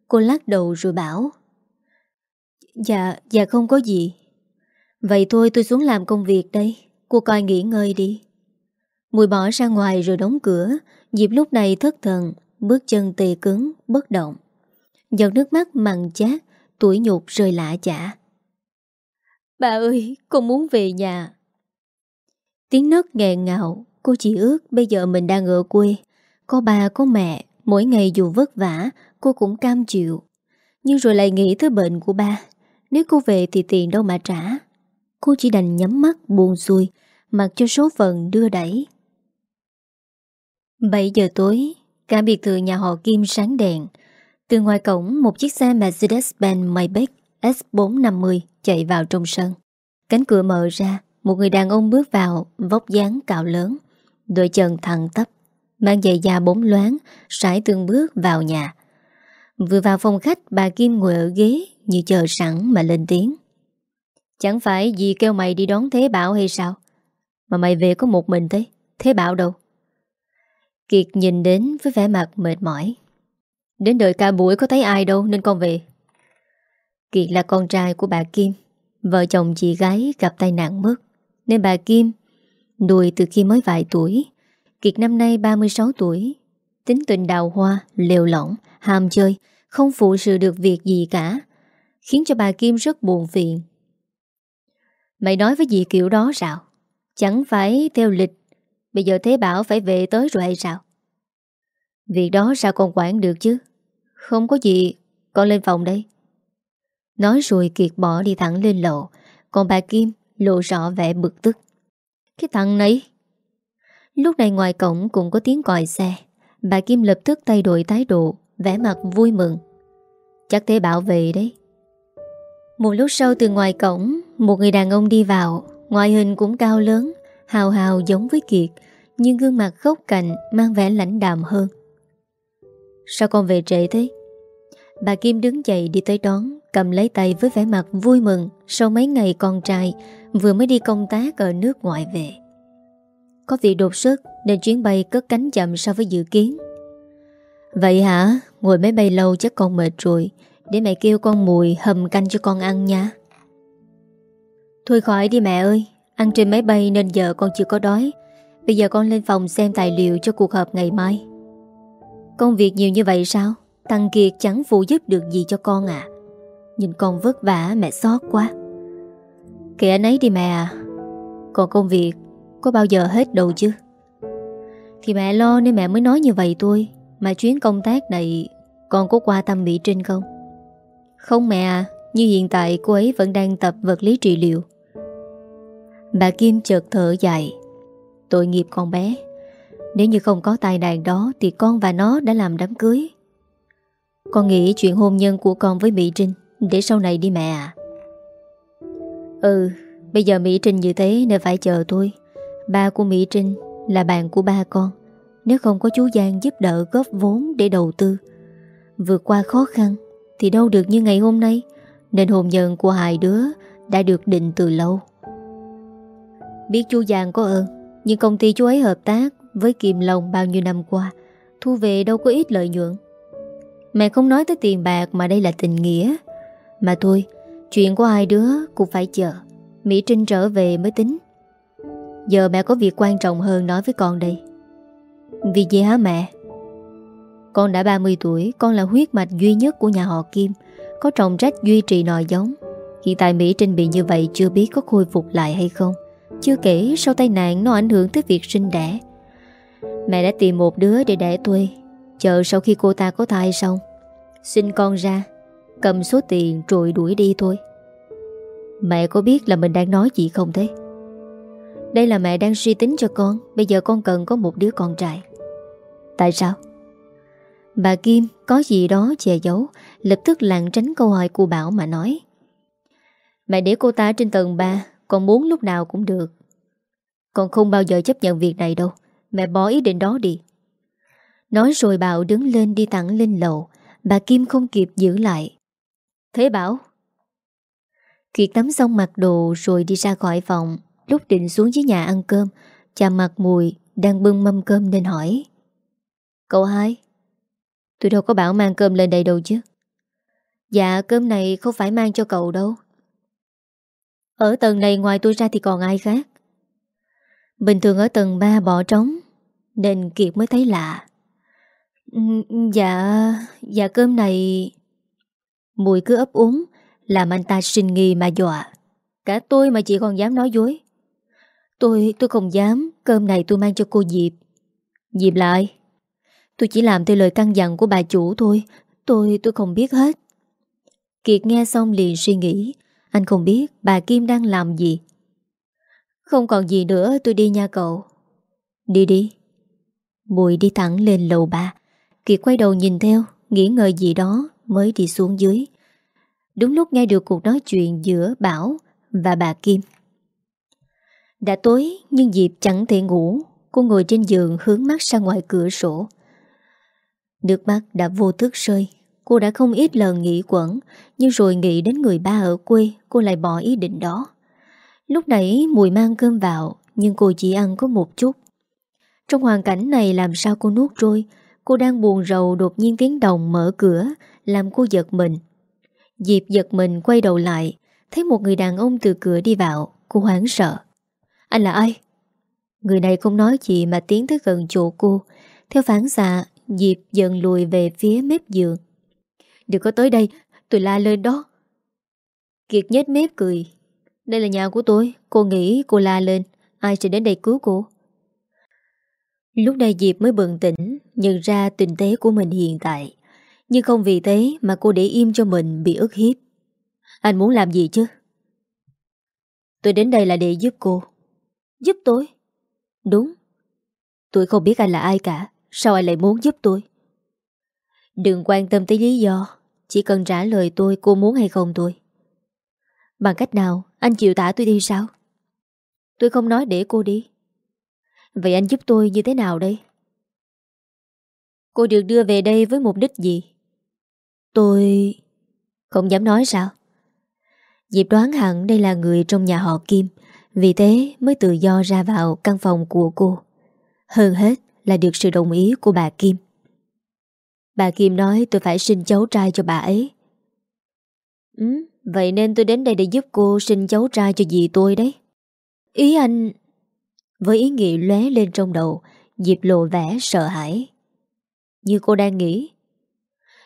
Cô lắc đầu rồi bảo Dạ, dạ không có gì. Vậy thôi tôi xuống làm công việc đây Cô coi nghỉ ngơi đi. Mùi bỏ ra ngoài rồi đóng cửa. Diệp lúc này thất thần Bước chân tê cứng, bất động. Giọt nước mắt mặn chát Tuổi nhục rơi lạ chả. Bà ơi, con muốn về nhà. Tiếng nấc nghẹn ngào. Cô chỉ ước bây giờ mình đang ở quê có bà có mẹ, Mỗi ngày dù vất vả, Cô cũng cam chịu. Nhưng rồi lại nghĩ tới bệnh của ba. Nếu cô về thì tiền đâu mà trả. Cô chỉ đành nhắm mắt, buồn xuôi, Mặc cho số phận đưa đẩy. 7 giờ tối, Cả biệt thự nhà họ Kim sáng đèn. Từ ngoài cổng, Một chiếc xe Mercedes-Benz Maybach S450 chạy vào trong sân. Cánh cửa mở ra, một người đàn ông bước vào, Vóc dáng cạo lớn, Đôi chân thẳng tắp. Mang giày da bóng loáng, Sải từng bước vào nhà. Vừa vào phòng khách, bà Kim ngồi ở ghế Như chờ sẵn mà lên tiếng. Chẳng phải gì kêu mày đi đón Thế Bảo hay sao? Mà mày về có một mình thế Thế Bảo đâu? Kiệt nhìn đến với vẻ mặt mệt mỏi. Đến đợi cả buổi có thấy ai đâu Nên con về. Kiệt là con trai của bà Kim, Vợ chồng chị gái gặp tai nạn mất. Nên bà Kim Nuôi từ khi mới vài tuổi. Kiệt năm nay 36 tuổi. Tính tình đào hoa, lều lỏng Ham chơi, không phụ sự được việc gì cả Khiến cho bà Kim rất buồn phiền. Mày nói với dì kiểu đó sao? Chẳng phải theo lịch Bây giờ Thế Bảo phải về tới rồi hay sao? Việc đó sao con quản được chứ? Không có gì Con lên phòng đây. Nói rồi Kiệt bỏ đi thẳng lên lầu Còn bà Kim lộ rõ vẻ bực tức. Cái thằng này... Lúc này ngoài cổng cũng có tiếng còi xe. Bà Kim lập tức thay đổi thái độ, vẻ mặt vui mừng. Chắc thế bảo vệ đấy. Một lúc sau từ ngoài cổng, một người đàn ông đi vào, ngoại hình cũng cao lớn, hào hào giống với Kiệt, nhưng gương mặt gốc cạnh mang vẻ lãnh đạm hơn. Sao con về trễ thế? Bà Kim đứng dậy đi tới đón, cầm lấy tay với vẻ mặt vui mừng sau mấy ngày con trai vừa mới đi công tác ở nước ngoài về. Có việc đột xuất nên chuyến bay cất cánh chậm so với dự kiến. Vậy hả? Ngồi máy bay lâu chắc con mệt rồi. Để mẹ kêu con mùi hầm canh cho con ăn nha. Thôi khỏi đi mẹ ơi. Ăn trên máy bay nên giờ con chưa có đói. Bây giờ con lên phòng xem tài liệu cho cuộc họp ngày mai. Công việc nhiều như vậy sao? Tăng Kiệt chẳng phụ giúp được gì cho con à. Nhìn con vất vả, mẹ xót quá. Kệ anh ấy đi mẹ à Còn công việc có bao giờ hết đâu chứ? Thì mẹ lo nên mẹ mới nói như vậy tôi. Mà chuyến công tác này, Con có qua tâm Mỹ Trinh không? Không mẹ à Như hiện tại cô ấy vẫn đang tập vật lý trị liệu. Bà Kim chợt thở dài. Tội nghiệp con bé. Nếu như không có tài nạn đó, Thì con và nó đã làm đám cưới. Con nghĩ chuyện hôn nhân của con với Mỹ Trinh, Để sau này đi mẹ à. Ừ Bây giờ Mỹ Trinh như thế nên phải chờ tôi Ba của Mỹ Trinh là bạn của ba con. Nếu không có chú Giang giúp đỡ góp vốn để đầu tư, Vượt qua khó khăn Thì đâu được như ngày hôm nay. Nên hôn nhân của hai đứa Đã được định từ lâu. Biết chú Giang có ơn, Nhưng công ty chú ấy hợp tác Với Kim Long bao nhiêu năm qua, Thu về đâu có ít lợi nhuận. Mẹ không nói tới tiền bạc Mà đây là tình nghĩa. Mà thôi, Chuyện của hai đứa cũng phải chờ. Mỹ Trinh trở về mới tính. Giờ mẹ có việc quan trọng hơn nói với con đây. Vì gì hả mẹ? Con đã 30 tuổi, Con là huyết mạch duy nhất của nhà họ Kim, Có trọng trách duy trì nòi giống. Hiện tại Mỹ Trinh bị như vậy Chưa biết có khôi phục lại hay không. Chưa kể sau tai nạn nó ảnh hưởng tới việc sinh đẻ. Mẹ đã tìm một đứa để đẻ tuê Chờ sau khi cô ta có thai xong Sinh con ra, Cầm số tiền rồi đuổi đi thôi. Mẹ có biết là mình đang nói gì không thế? Đây là mẹ đang suy tính cho con. Bây giờ con cần có một đứa con trai. Tại sao? Bà Kim có gì đó che giấu, Lập tức lặng tránh câu hỏi của Bảo mà nói. Mẹ để cô ta trên tầng 3 con muốn lúc nào cũng được. Con không bao giờ chấp nhận việc này đâu. Mẹ bỏ ý định đó đi. Nói rồi Bảo đứng lên đi thẳng lên lầu. Bà Kim không kịp giữ lại. Thế Bảo? Kiệt tắm xong mặc đồ rồi đi ra khỏi phòng. Lúc định xuống dưới nhà ăn cơm, Chà mặt mùi Đang bưng mâm cơm nên hỏi. Cậu hai, Tôi đâu có bảo mang cơm lên đây đâu chứ. Dạ cơm này không phải mang cho cậu đâu. Ở tầng này ngoài tôi ra thì còn ai khác? Bình thường ở tầng 3 bỏ trống, Nên Kiệt mới thấy lạ. Ừ, dạ Dạ cơm này Mùi cứ ấp úng, Làm anh ta sinh nghi mà dọa. Cả tôi mà chị còn dám nói dối. Tôi, tôi không dám. Cơm này tôi mang cho cô Diệp. Diệp lại Tôi chỉ làm theo lời căn dặn của bà chủ thôi. Tôi, tôi không biết hết. Kiệt nghe xong liền suy nghĩ. Anh không biết bà Kim đang làm gì. Không còn gì nữa tôi đi nha cậu. Đi đi. Bùi đi thẳng lên lầu ba Kiệt quay đầu nhìn theo Nghĩ ngợi gì đó mới đi xuống dưới. Đúng lúc nghe được cuộc nói chuyện giữa Bảo và bà Kim. Đã tối, nhưng Diệp chẳng thể ngủ. Cô ngồi trên giường hướng mắt ra ngoài cửa sổ. Nước mắt đã vô thức rơi. Cô đã không ít lần nghĩ quẩn, Nhưng rồi nghĩ đến người ba ở quê, Cô lại bỏ ý định đó. Lúc nãy mùi mang cơm vào, Nhưng cô chỉ ăn có một chút. Trong hoàn cảnh này làm sao cô nuốt trôi? Cô đang buồn rầu đột nhiên tiếng đồng mở cửa, Làm cô giật mình. Diệp giật mình quay đầu lại, Thấy một người đàn ông từ cửa đi vào. Cô hoảng sợ. Anh là ai? Người này không nói gì mà tiến tới gần chỗ cô. Theo phản xạ, Diệp dần lùi về phía mép giường. Đừng có tới đây, Tôi la lên đó. Kiệt nhếch mép cười. Đây là nhà của tôi, Cô nghĩ cô la lên. Ai sẽ đến đây cứu cô? Lúc này Diệp mới bừng tỉnh, Nhận ra tình thế của mình hiện tại. Nhưng không vì thế Mà cô để im cho mình bị ức hiếp. Anh muốn làm gì chứ? Tôi đến đây là để giúp cô. Giúp tôi. Đúng. Tôi không biết anh là ai cả. Sao anh lại muốn giúp tôi? Đừng quan tâm tới lý do. Chỉ cần trả lời tôi cô muốn hay không tôi Bằng cách nào, Anh chịu tả tôi đi sao? Tôi không nói để cô đi. Vậy anh giúp tôi như thế nào đây? Cô được đưa về đây với mục đích gì? Tôi Không dám nói sao. Diệp đoán hẳn đây là người trong nhà họ Kim. Vì thế mới tự do ra vào căn phòng của cô. Hơn hết là được sự đồng ý của bà Kim. Bà Kim nói tôi phải sinh cháu trai cho bà ấy. Ừ, vậy nên tôi đến đây để giúp cô sinh cháu trai cho dì tôi đấy. Ý anh... Với ý nghĩ lóe lên trong đầu Diệp lộ vẻ sợ hãi. Như cô đang nghĩ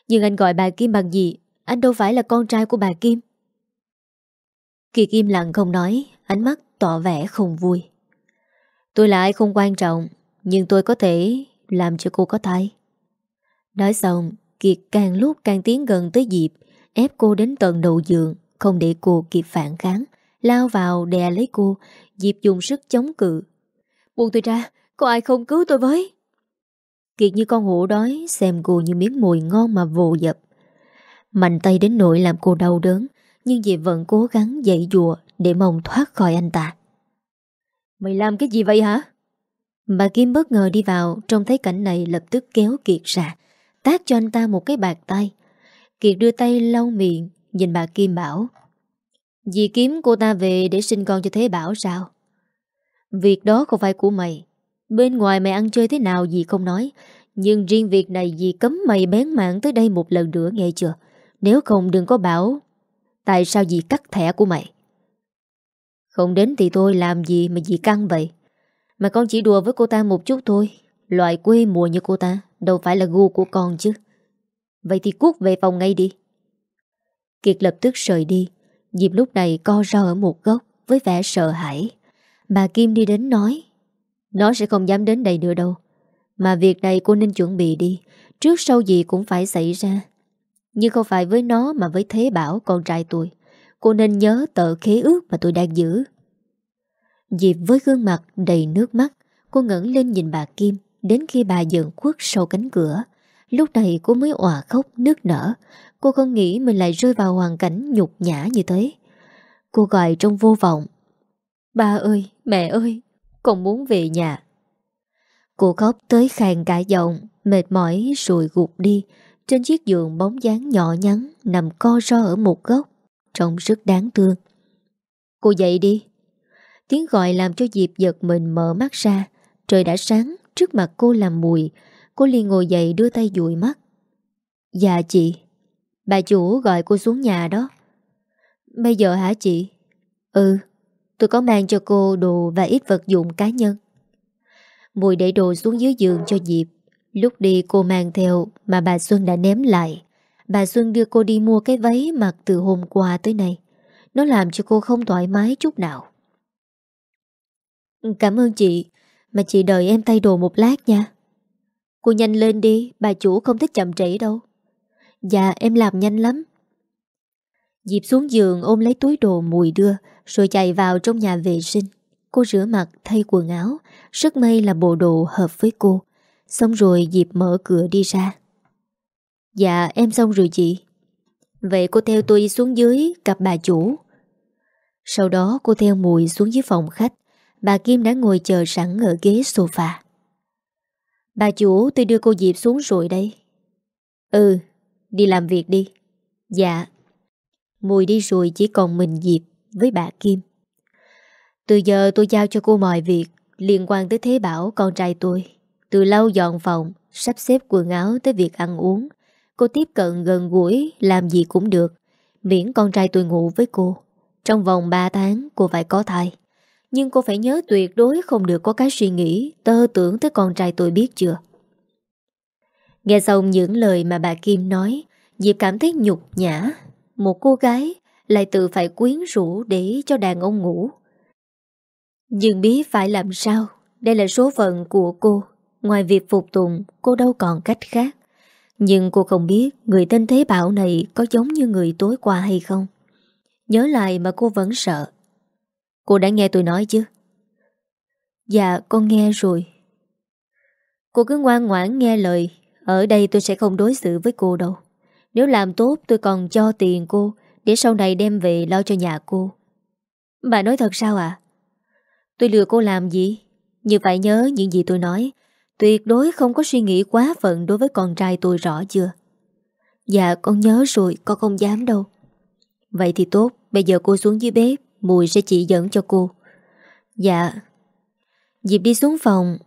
Nhưng anh gọi bà Kim bằng gì? Anh đâu phải là con trai của bà Kim. Kiệt im lặng không nói. Ánh mắt tỏ vẻ không vui. Tôi là ai không quan trọng, Nhưng tôi có thể làm cho cô có thai. Nói xong, Kiệt càng lúc càng tiến gần tới Diệp Ép cô đến tận đầu giường, Không để cô kịp phản kháng, Lao vào đè lấy cô Diệp dùng sức chống cự. Buông tôi ra, Có ai không cứu tôi với? Kiệt như con hổ đói, Xem cô như miếng mùi ngon mà vồ dập. Mạnh tay đến nỗi làm cô đau đớn, Nhưng Diệp vẫn cố gắng dậy dùa để mong thoát khỏi anh ta. Mày làm cái gì vậy hả? Bà Kim bất ngờ đi vào Trông thấy cảnh này lập tức kéo Kiệt ra Tác cho anh ta một cái bạc tay. Kiệt đưa tay lau miệng Nhìn bà Kim bảo Dì kiếm cô ta về để sinh con cho Thế Bảo sao? Việc đó không phải của mày. Bên ngoài mày ăn chơi thế nào dì không nói Nhưng riêng việc này dì cấm mày bén mạng tới đây một lần nữa nghe chưa? Nếu không đừng có bảo Tại sao dì cắt thẻ của mày không đến thì tôi làm gì mà dì căng vậy? Mà con chỉ đùa với cô ta một chút thôi. Loại quê mùa như cô ta, Đâu phải là gu của con chứ. Vậy thì cút về phòng ngay đi. Kiệt lập tức rời đi. Diệp lúc này co ro ở một góc, Với vẻ sợ hãi. Bà Kim đi đến nói, Nó sẽ không dám đến đây nữa đâu. Mà việc này cô nên chuẩn bị đi. Trước sau gì cũng phải xảy ra. Nhưng không phải với nó mà với Thế Bảo con trai tôi. Cô nên nhớ tờ khế ước mà tôi đang giữ. Diệp với gương mặt đầy nước mắt Cô ngẩn lên nhìn bà Kim Đến khi bà dần khuất sau cánh cửa. Lúc này cô mới òa khóc nước nở. Cô không nghĩ mình lại rơi vào hoàn cảnh nhục nhã như thế. Cô gọi trong vô vọng Ba ơi, mẹ ơi, con muốn về nhà. Cô khóc tới khàn cả giọng Mệt mỏi rồi gục đi Trên chiếc giường bóng dáng nhỏ nhắn Nằm co ro ở một góc. Trông rất đáng thương. Cô dậy đi. Tiếng gọi làm cho Diệp giật mình mở mắt ra. Trời đã sáng, Trước mặt cô làm mùi. Cô liền ngồi dậy đưa tay dụi mắt. Dạ chị. Bà chủ gọi cô xuống nhà đó. Bây giờ hả chị? Ừ Tôi có mang cho cô đồ và ít vật dụng cá nhân. Mùi để đồ xuống dưới giường cho Diệp. Lúc đi cô mang theo Mà bà Xuân đã ném lại. Bà Xuân đưa cô đi mua cái váy mặc từ hôm qua tới nay. Nó làm cho cô không thoải mái chút nào. Cảm ơn chị, Mà chị đợi em thay đồ một lát nha. Cô nhanh lên đi, Bà chủ không thích chậm trễ đâu. Dạ em làm nhanh lắm. Diệp xuống giường ôm lấy túi đồ mùi đưa, Rồi chạy vào trong nhà vệ sinh. Cô rửa mặt, thay quần áo. Rất may là bộ đồ hợp với cô. Xong rồi Diệp mở cửa đi ra. Dạ em xong rồi chị. Vậy cô theo tôi xuống dưới Gặp bà chủ. Sau đó cô theo mùi xuống dưới phòng khách. Bà Kim đã ngồi chờ sẵn ở ghế sofa. Bà chủ, tôi đưa cô Diệp xuống rồi đây. Ừ Đi làm việc đi. Dạ. Mùi đi rồi chỉ còn mình Diệp Với bà Kim. Từ giờ tôi giao cho cô mọi việc Liên quan tới Thế Bảo, con trai tôi. Từ lâu dọn phòng, Sắp xếp quần áo tới việc ăn uống. Cô tiếp cận gần gũi, Làm gì cũng được. Miễn con trai tôi ngủ với cô. Trong vòng 3 tháng, cô phải có thai. Nhưng cô phải nhớ tuyệt đối không được có cái suy nghĩ, Tơ tưởng tới con trai tôi biết chưa. Nghe xong những lời mà bà Kim nói, Diệp cảm thấy nhục nhã. Một cô gái lại tự phải quyến rũ để cho đàn ông ngủ. Nhưng biết phải làm sao, Đây là số phận của cô. Ngoài việc phục tùng, Cô đâu còn cách khác. Nhưng cô không biết Người tên Thế Bảo này Có giống như người tối qua hay không. Nhớ lại mà cô vẫn sợ. Cô đã nghe tôi nói chứ? Dạ con nghe rồi. Cô cứ ngoan ngoãn nghe lời. Ở đây tôi sẽ không đối xử với cô đâu. Nếu làm tốt, tôi còn cho tiền cô, Để sau này đem về lo cho nhà cô. Bà nói thật sao ạ? Tôi lừa cô làm gì? Như phải nhớ những gì tôi nói. Tuyệt đối không có suy nghĩ quá phận Đối với con trai tôi rõ chưa? Dạ con nhớ rồi, Con không dám đâu. Vậy thì tốt, Bây giờ cô xuống dưới bếp, Mùi sẽ chỉ dẫn cho cô. Dạ. Diệp đi xuống phòng,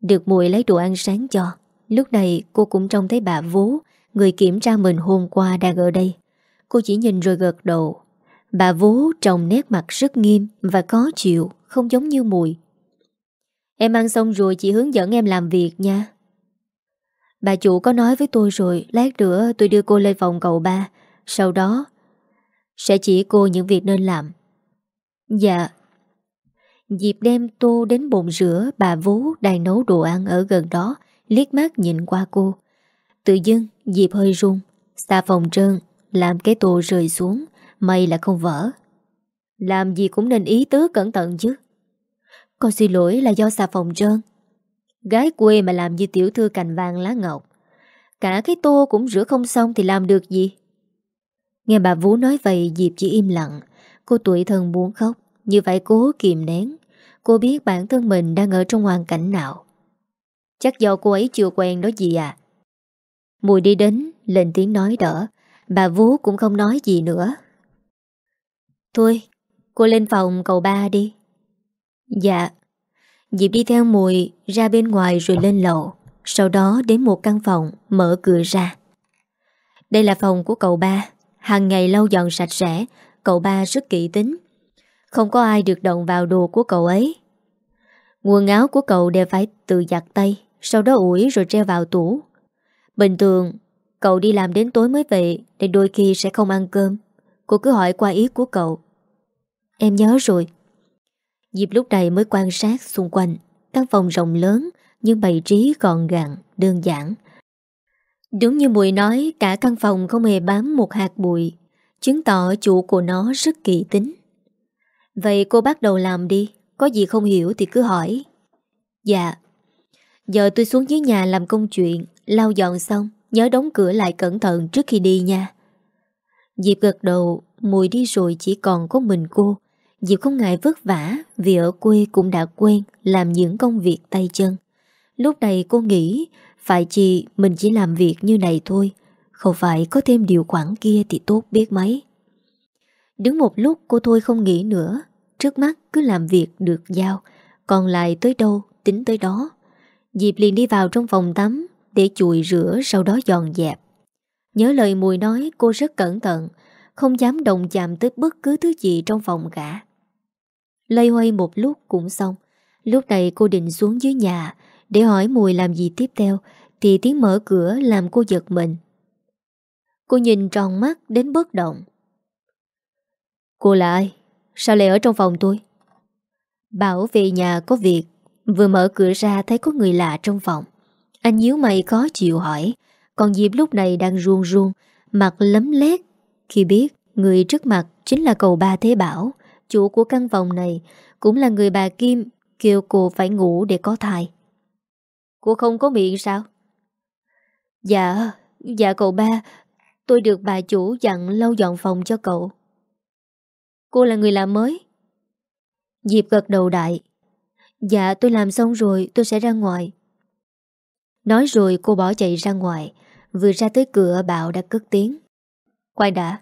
Được Mùi lấy đồ ăn sáng cho. Lúc này cô cũng trông thấy bà Vú, Người kiểm tra mình hôm qua đang ở đây. Cô chỉ nhìn rồi gật đầu. Bà Vú trông nét mặt rất nghiêm Và khó chịu Không giống như Mùi. Em ăn xong rồi chị hướng dẫn em làm việc nha. Bà chủ có nói với tôi rồi, Lát nữa tôi đưa cô lên phòng cậu ba. Sau đó, Sẽ chỉ cô những việc nên làm. Dạ. Dịp đem tô đến bồn rửa, Bà Vú đang nấu đồ ăn ở gần đó, Liếc mắt nhìn qua cô. Tự dưng, dịp hơi run. Xa phòng trơn, Làm cái tô rơi xuống, May là không vỡ. Làm gì cũng nên ý tứ cẩn thận chứ. Con xin lỗi là do xà phòng trơn. Gái quê mà làm như tiểu thư cành vàng lá ngọc. Cả cái tô cũng rửa không xong Thì làm được gì? Nghe bà Vũ nói vậy, Diệp chỉ im lặng. Cô tuổi thân muốn khóc, Như vậy cố kìm nén. Cô biết bản thân mình đang ở trong hoàn cảnh nào. Chắc do cô ấy chưa quen đó gì à. Mùi đi đến, Lên tiếng nói đỡ. Bà Vũ cũng không nói gì nữa. Thôi, Cô lên phòng cầu ba đi. Dạ. Diệp đi theo Mùi ra bên ngoài rồi lên lầu, Sau đó đến một căn phòng Mở cửa ra. Đây là phòng của cậu ba. Hàng ngày lau dọn sạch sẽ, Cậu ba rất kỹ tính. Không có ai được động vào đồ của cậu ấy. Quần áo của cậu đều phải tự giặt tay, Sau đó ủi rồi treo vào tủ. Bình thường, Cậu đi làm đến tối mới về Để đôi khi sẽ không ăn cơm. Cô cứ hỏi qua ý của cậu. Em nhớ rồi. Diệp lúc này mới quan sát xung quanh. Căn phòng rộng lớn Nhưng bày trí gọn gàng, đơn giản. Đúng như Mùi nói Cả căn phòng không hề bám một hạt bụi. Chứng tỏ chủ của nó rất kỳ tính. Vậy cô bắt đầu làm đi Có gì không hiểu thì cứ hỏi. Dạ. Giờ tôi xuống dưới nhà làm công chuyện Lau dọn xong Nhớ đóng cửa lại cẩn thận trước khi đi nha. Diệp gật đầu Mùi đi rồi chỉ còn có mình cô Diệp không ngại vất vả Vì ở quê cũng đã quen Làm những công việc tay chân. Lúc này cô nghĩ, Phải chị mình chỉ làm việc như này thôi, Không phải có thêm điều khoản kia Thì tốt biết mấy. Đứng một lúc cô thôi không nghĩ nữa, Trước mắt cứ làm việc được giao, Còn lại tới đâu, tính tới đó. Diệp liền đi vào trong phòng tắm Để chùi rửa sau đó dọn dẹp. Nhớ lời mùi nói, cô rất cẩn thận, Không dám động chạm tới bất cứ thứ gì trong phòng cả. Lây hoay một lúc cũng xong. Lúc này cô định xuống dưới nhà, Để hỏi mùi làm gì tiếp theo, Thì tiếng mở cửa làm cô giật mình. Cô nhìn tròn mắt đến bất động. Cô là ai? Sao lại ở trong phòng tôi? Bảo về nhà có việc, Vừa mở cửa ra thấy có người lạ trong phòng. Anh nhíu mày khó chịu hỏi, Còn Diệp lúc này đang ruông ruông, Mặt lấm lét Khi biết người trước mặt chính là cầu ba Thế Bảo. Chủ của căn phòng này Cũng là người bà Kim Kêu cô phải ngủ để có thai. Cô không có miệng sao? Dạ Dạ cậu ba, Tôi được bà chủ dặn lau dọn phòng cho cậu. Cô là người làm mới. Diệp gật đầu đại. Dạ tôi làm xong rồi, tôi sẽ ra ngoài. Nói rồi cô bỏ chạy ra ngoài, Vừa ra tới cửa Bảo đã cất tiếng. Quay đã,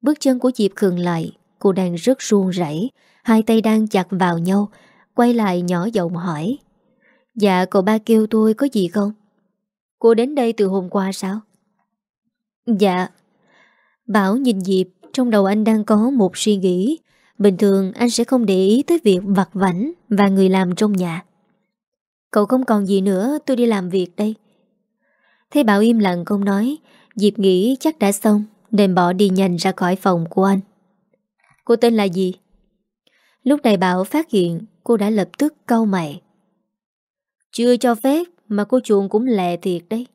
Bước chân của Diệp khường lại. Cô đang rất run rẩy Hai tay đang chặt vào nhau Quay lại nhỏ giọng hỏi Dạ cậu ba kêu tôi có gì không Cô đến đây từ hôm qua sao Dạ Bảo nhìn Diệp Trong đầu anh đang có một suy nghĩ Bình thường anh sẽ không để ý tới việc vặt vảnh và người làm trong nhà. Cậu không còn gì nữa, tôi đi làm việc đây. Thế Bảo im lặng không nói, Diệp nghĩ chắc đã xong, nên bỏ đi nhanh ra khỏi phòng của anh. Cô tên là gì? Lúc này Bảo phát hiện cô đã lập tức câu mày. Chưa cho phép mà cô chuồng cũng lẹ thiệt đấy.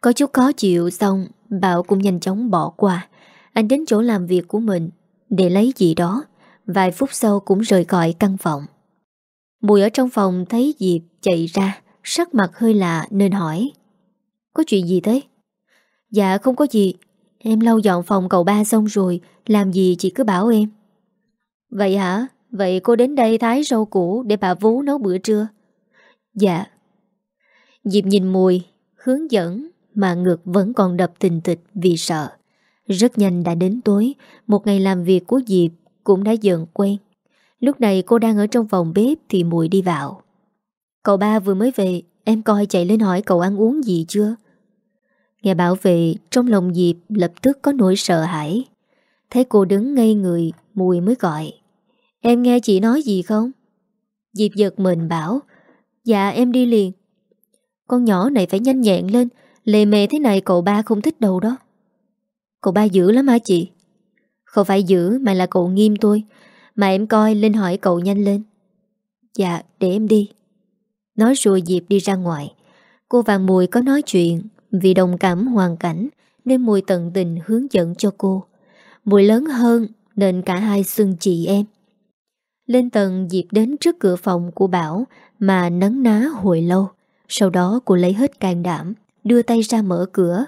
Có chút khó chịu xong, Bảo cũng nhanh chóng bỏ qua. Anh đến chỗ làm việc của mình để lấy gì đó Vài phút sau cũng rời khỏi căn phòng Mùi ở trong phòng thấy Diệp chạy ra Sắc mặt hơi lạ nên hỏi Có chuyện gì thế? Dạ không có gì Em lau dọn phòng cậu ba xong rồi làm gì chị cứ bảo em? Vậy hả? Vậy cô đến đây thái rau củ Để bà Vú nấu bữa trưa. Dạ. Diệp nhìn mùi Hướng dẫn Mà ngực vẫn còn đập tình tịch vì sợ. Rất nhanh đã đến tối Một ngày làm việc của Diệp Cũng đã dần quen. Lúc này cô đang ở trong phòng bếp Thì mùi đi vào. Cậu ba vừa mới về Em coi chạy lên hỏi cậu ăn uống gì chưa? Nghe bảo vệ Trong lòng Diệp lập tức có nỗi sợ hãi Thấy cô đứng ngây người, Mùi mới gọi. Em nghe chị nói gì không? Diệp giật mình bảo Dạ em đi liền. Con nhỏ này phải nhanh nhẹn lên, Lề mề thế này cậu ba không thích đâu đó. Cậu ba dữ lắm hả chị? Không phải dữ, mà là cậu nghiêm tôi. Mà em coi Linh hỏi cậu nhanh lên. Dạ để em đi. Nói rồi Diệp đi ra ngoài. Cô và Mùi có nói chuyện, Vì đồng cảm hoàn cảnh, Nên Mùi tận tình hướng dẫn cho cô. Mùi lớn hơn Nên cả hai xưng chị em. Lên tầng Diệp đến trước cửa phòng của Bảo Mà nấn ná hồi lâu, Sau đó cô lấy hết can đảm, Đưa tay ra mở cửa.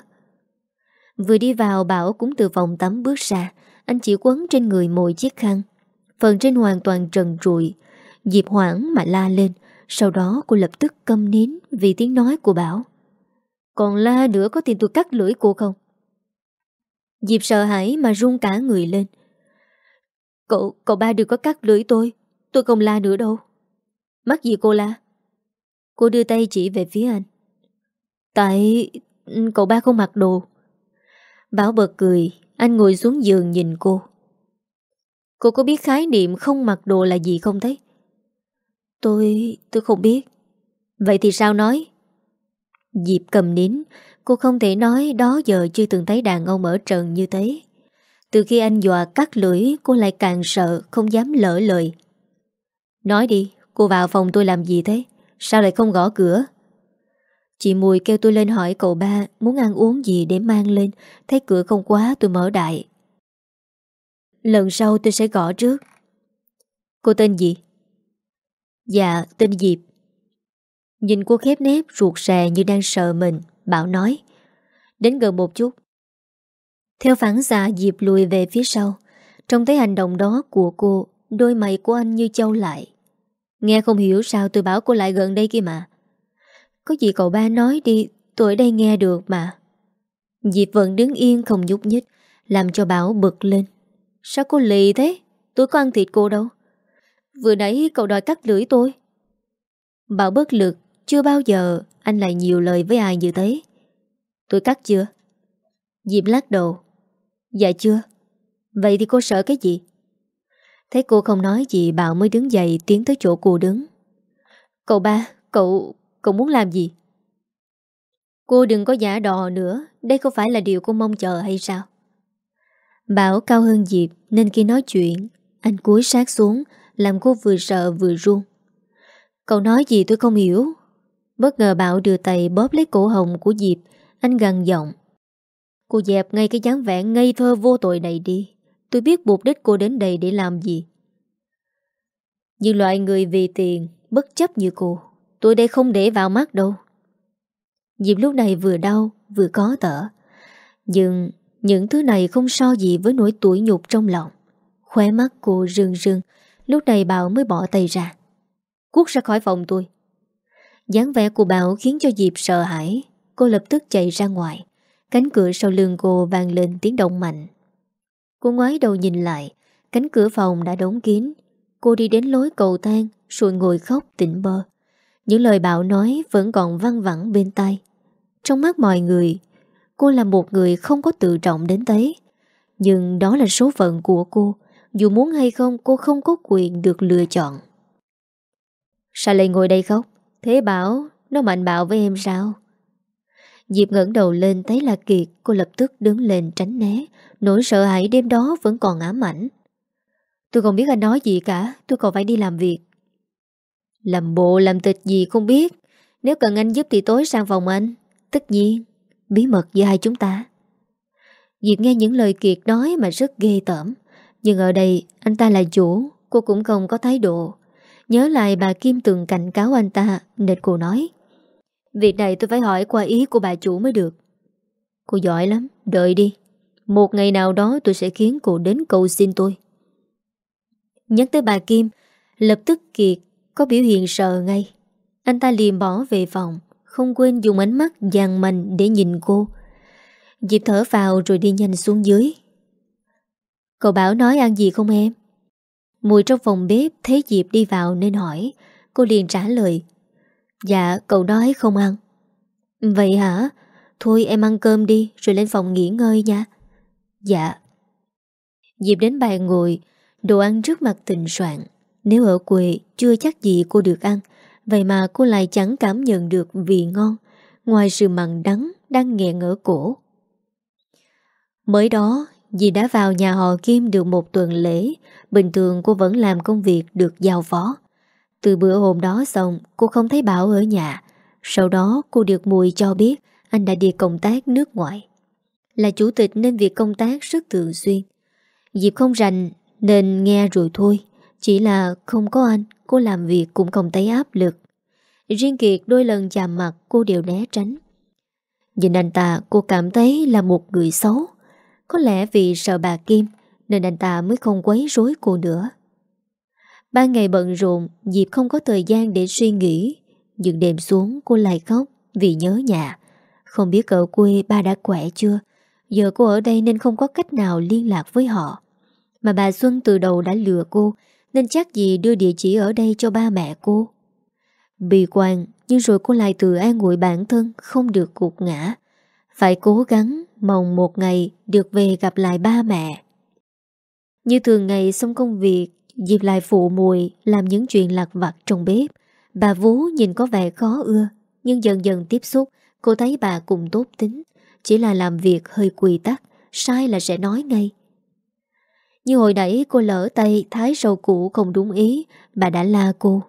Vừa đi vào, Bảo cũng từ phòng tắm bước ra. Anh chỉ quấn trên người mồi chiếc khăn. Phần trên hoàn toàn trần trụi Diệp hoảng mà la lên. Sau đó cô lập tức câm nín Vì tiếng nói của Bảo. Còn la nữa có tiền tôi cắt lưỡi cô không? Diệp sợ hãi mà run cả người lên. Cậu, cậu ba đừng có cắt lưỡi tôi Tôi không la nữa đâu. Mắc gì cô la? Cô đưa tay chỉ về phía anh. Tại cậu ba không mặc đồ. Bảo bật cười Anh ngồi xuống giường nhìn cô. Cô có biết khái niệm không mặc đồ là gì không thế? Tôi... tôi không biết. Vậy thì sao nói? Diệp cầm nín Cô không thể nói đó giờ chưa từng thấy đàn ông ở trần như thế. Từ khi anh dọa cắt lưỡi, Cô lại càng sợ, Không dám lỡ lời. Nói đi, Cô vào phòng tôi làm gì thế? Sao lại không gõ cửa? Chị Mùi kêu tôi lên hỏi cậu ba Muốn ăn uống gì để mang lên. Thấy cửa không quá, tôi mở đại. Lần sau tôi sẽ gõ trước. Cô tên gì? Dạ tên Diệp. Nhìn cô khép nếp ruột rè như đang sợ mình. Bảo nói. Đến gần một chút. Theo phản xạ Diệp lùi về phía sau. Trông thấy hành động đó của cô, Đôi mày của anh như châu lại. Nghe không hiểu sao tôi bảo cô lại gần đây kia mà. Có gì cậu ba nói đi, Tôi ở đây nghe được mà. Diệp vẫn đứng yên không nhúc nhích, Làm cho Bảo bực lên. Sao cô lì thế? Tôi có ăn thịt cô đâu. Vừa nãy cậu đòi cắt lưỡi tôi. Bảo bất lực chưa bao giờ anh lại nhiều lời với ai như thế. Tôi cắt chưa? Diệp lắc đầu. Dạ chưa. Vậy thì cô sợ cái gì? Thấy cô không nói gì, Bảo mới đứng dậy tiến tới chỗ cô đứng. Cậu ba, Cậu Cậu muốn làm gì? Cô đừng có giả đò nữa, Đây không phải là điều cô mong chờ hay sao? Bảo cao hơn Diệp, Nên khi nói chuyện, Anh cúi sát xuống, Làm cô vừa sợ vừa run. Cậu nói gì tôi không hiểu Bất ngờ Bảo đưa tay bóp lấy cổ hồng của Diệp. Anh gằn giọng. Cô dẹp ngay cái dáng vẻ ngây thơ vô tội này đi. Tôi biết mục đích cô đến đây để làm gì. Nhưng loại người vì tiền, Bất chấp như cô, Tôi đây không để vào mắt đâu. Diệp lúc này vừa đau, Vừa có tở. Nhưng những thứ này không so gì Với nỗi tuổi nhục trong lòng. Khóe mắt cô rưng rưng. Lúc này Bảo mới bỏ tay ra. Cút ra khỏi phòng tôi dáng vẻ của Bảo khiến cho Diệp sợ hãi. Cô lập tức chạy ra ngoài. Cánh cửa sau lưng cô vang lên tiếng động mạnh. Cô ngoái đầu nhìn lại. Cánh cửa phòng đã đóng kín. Cô đi đến lối cầu thang, Rồi ngồi khóc tỉnh bơ. Những lời Bảo nói vẫn còn văng vẳng bên tai. Trong mắt mọi người, Cô là một người không có tự trọng đến thế. Nhưng đó là số phận của cô. Dù muốn hay không, cô không có quyền được lựa chọn. Sao lại ngồi đây khóc. Thế Bảo, Nó mạnh bạo với em sao? Diệp ngẩng đầu lên thấy là Kiệt, Cô lập tức đứng lên tránh né, Nỗi sợ hãi đêm đó vẫn còn ám ảnh. Tôi không biết anh nói gì cả, Tôi còn phải đi làm việc. Làm bộ làm tịch gì không biết, Nếu cần anh giúp thì tối sang phòng anh. Tất nhiên, Bí mật giữa hai chúng ta. Diệp nghe những lời Kiệt nói mà rất ghê tởm, Nhưng ở đây anh ta là chủ, Cô cũng không có thái độ. Nhớ lại bà Kim từng cảnh cáo anh ta Nên cô nói. Việc này tôi phải hỏi qua ý của bà chủ mới được. Cô giỏi lắm, Đợi đi. Một ngày nào đó tôi sẽ khiến cô đến cầu xin tôi. Nhắc tới bà Kim, Lập tức Kiệt Có biểu hiện sợ ngay. Anh ta liền bỏ về phòng, Không quên dùng ánh mắt dàn mạnh để nhìn cô. Dịp thở vào rồi đi nhanh xuống dưới. Cậu bảo nói ăn gì không em? Mùi trong phòng bếp thấy Diệp đi vào nên hỏi. Cô liền trả lời. Dạ cậu nói không ăn? Vậy hả? Thôi em ăn cơm đi, rồi lên phòng nghỉ ngơi nha. Dạ. Diệp đến bàn ngồi, Đồ ăn trước mặt tình soạn. Nếu ở quê, chưa chắc gì cô được ăn. Vậy mà cô lại chẳng cảm nhận được vị ngon. Ngoài sự mặn đắng Đang nghẹn ở cổ. Mới đó Dì đã vào nhà họ Kim được một tuần lễ, Bình thường cô vẫn làm công việc được giao phó. Từ bữa hôm đó xong, Cô không thấy Bảo ở nhà. Sau đó, cô được mùi cho biết Anh đã đi công tác nước ngoài. Là chủ tịch nên việc công tác rất thường xuyên. Dịp không rành Nên nghe rồi thôi, Chỉ là không có anh, Cô làm việc cũng không thấy áp lực. Riêng Kiệt đôi lần chạm mặt, Cô đều né tránh. Nhìn anh ta, cô cảm thấy là một người xấu. Có lẽ vì sợ bà Kim, Nên anh ta mới không quấy rối cô nữa. Ba ngày bận rộn, Diệp không có thời gian để suy nghĩ. Nhưng đêm xuống, cô lại khóc Vì nhớ nhà. Không biết ở quê ba đã khỏe chưa? Giờ cô ở đây nên không có cách nào liên lạc với họ. Mà bà Xuân từ đầu đã lừa cô, Nên chắc gì đưa địa chỉ ở đây cho ba mẹ cô. Bị quan, Nhưng rồi cô lại tự an ủi bản thân Không được cục ngã. Phải cố gắng mong một ngày Được về gặp lại ba mẹ. Như thường ngày xong công việc Diệp lại phụ mùi Làm những chuyện lạc vặt trong bếp, Bà Vú nhìn có vẻ khó ưa, Nhưng dần dần tiếp xúc, Cô thấy bà cũng tốt tính, Chỉ là làm việc hơi quy tắc, Sai là sẽ nói ngay. Như hồi nãy cô lỡ tay Thái sầu cũ không đúng ý, Bà đã la cô.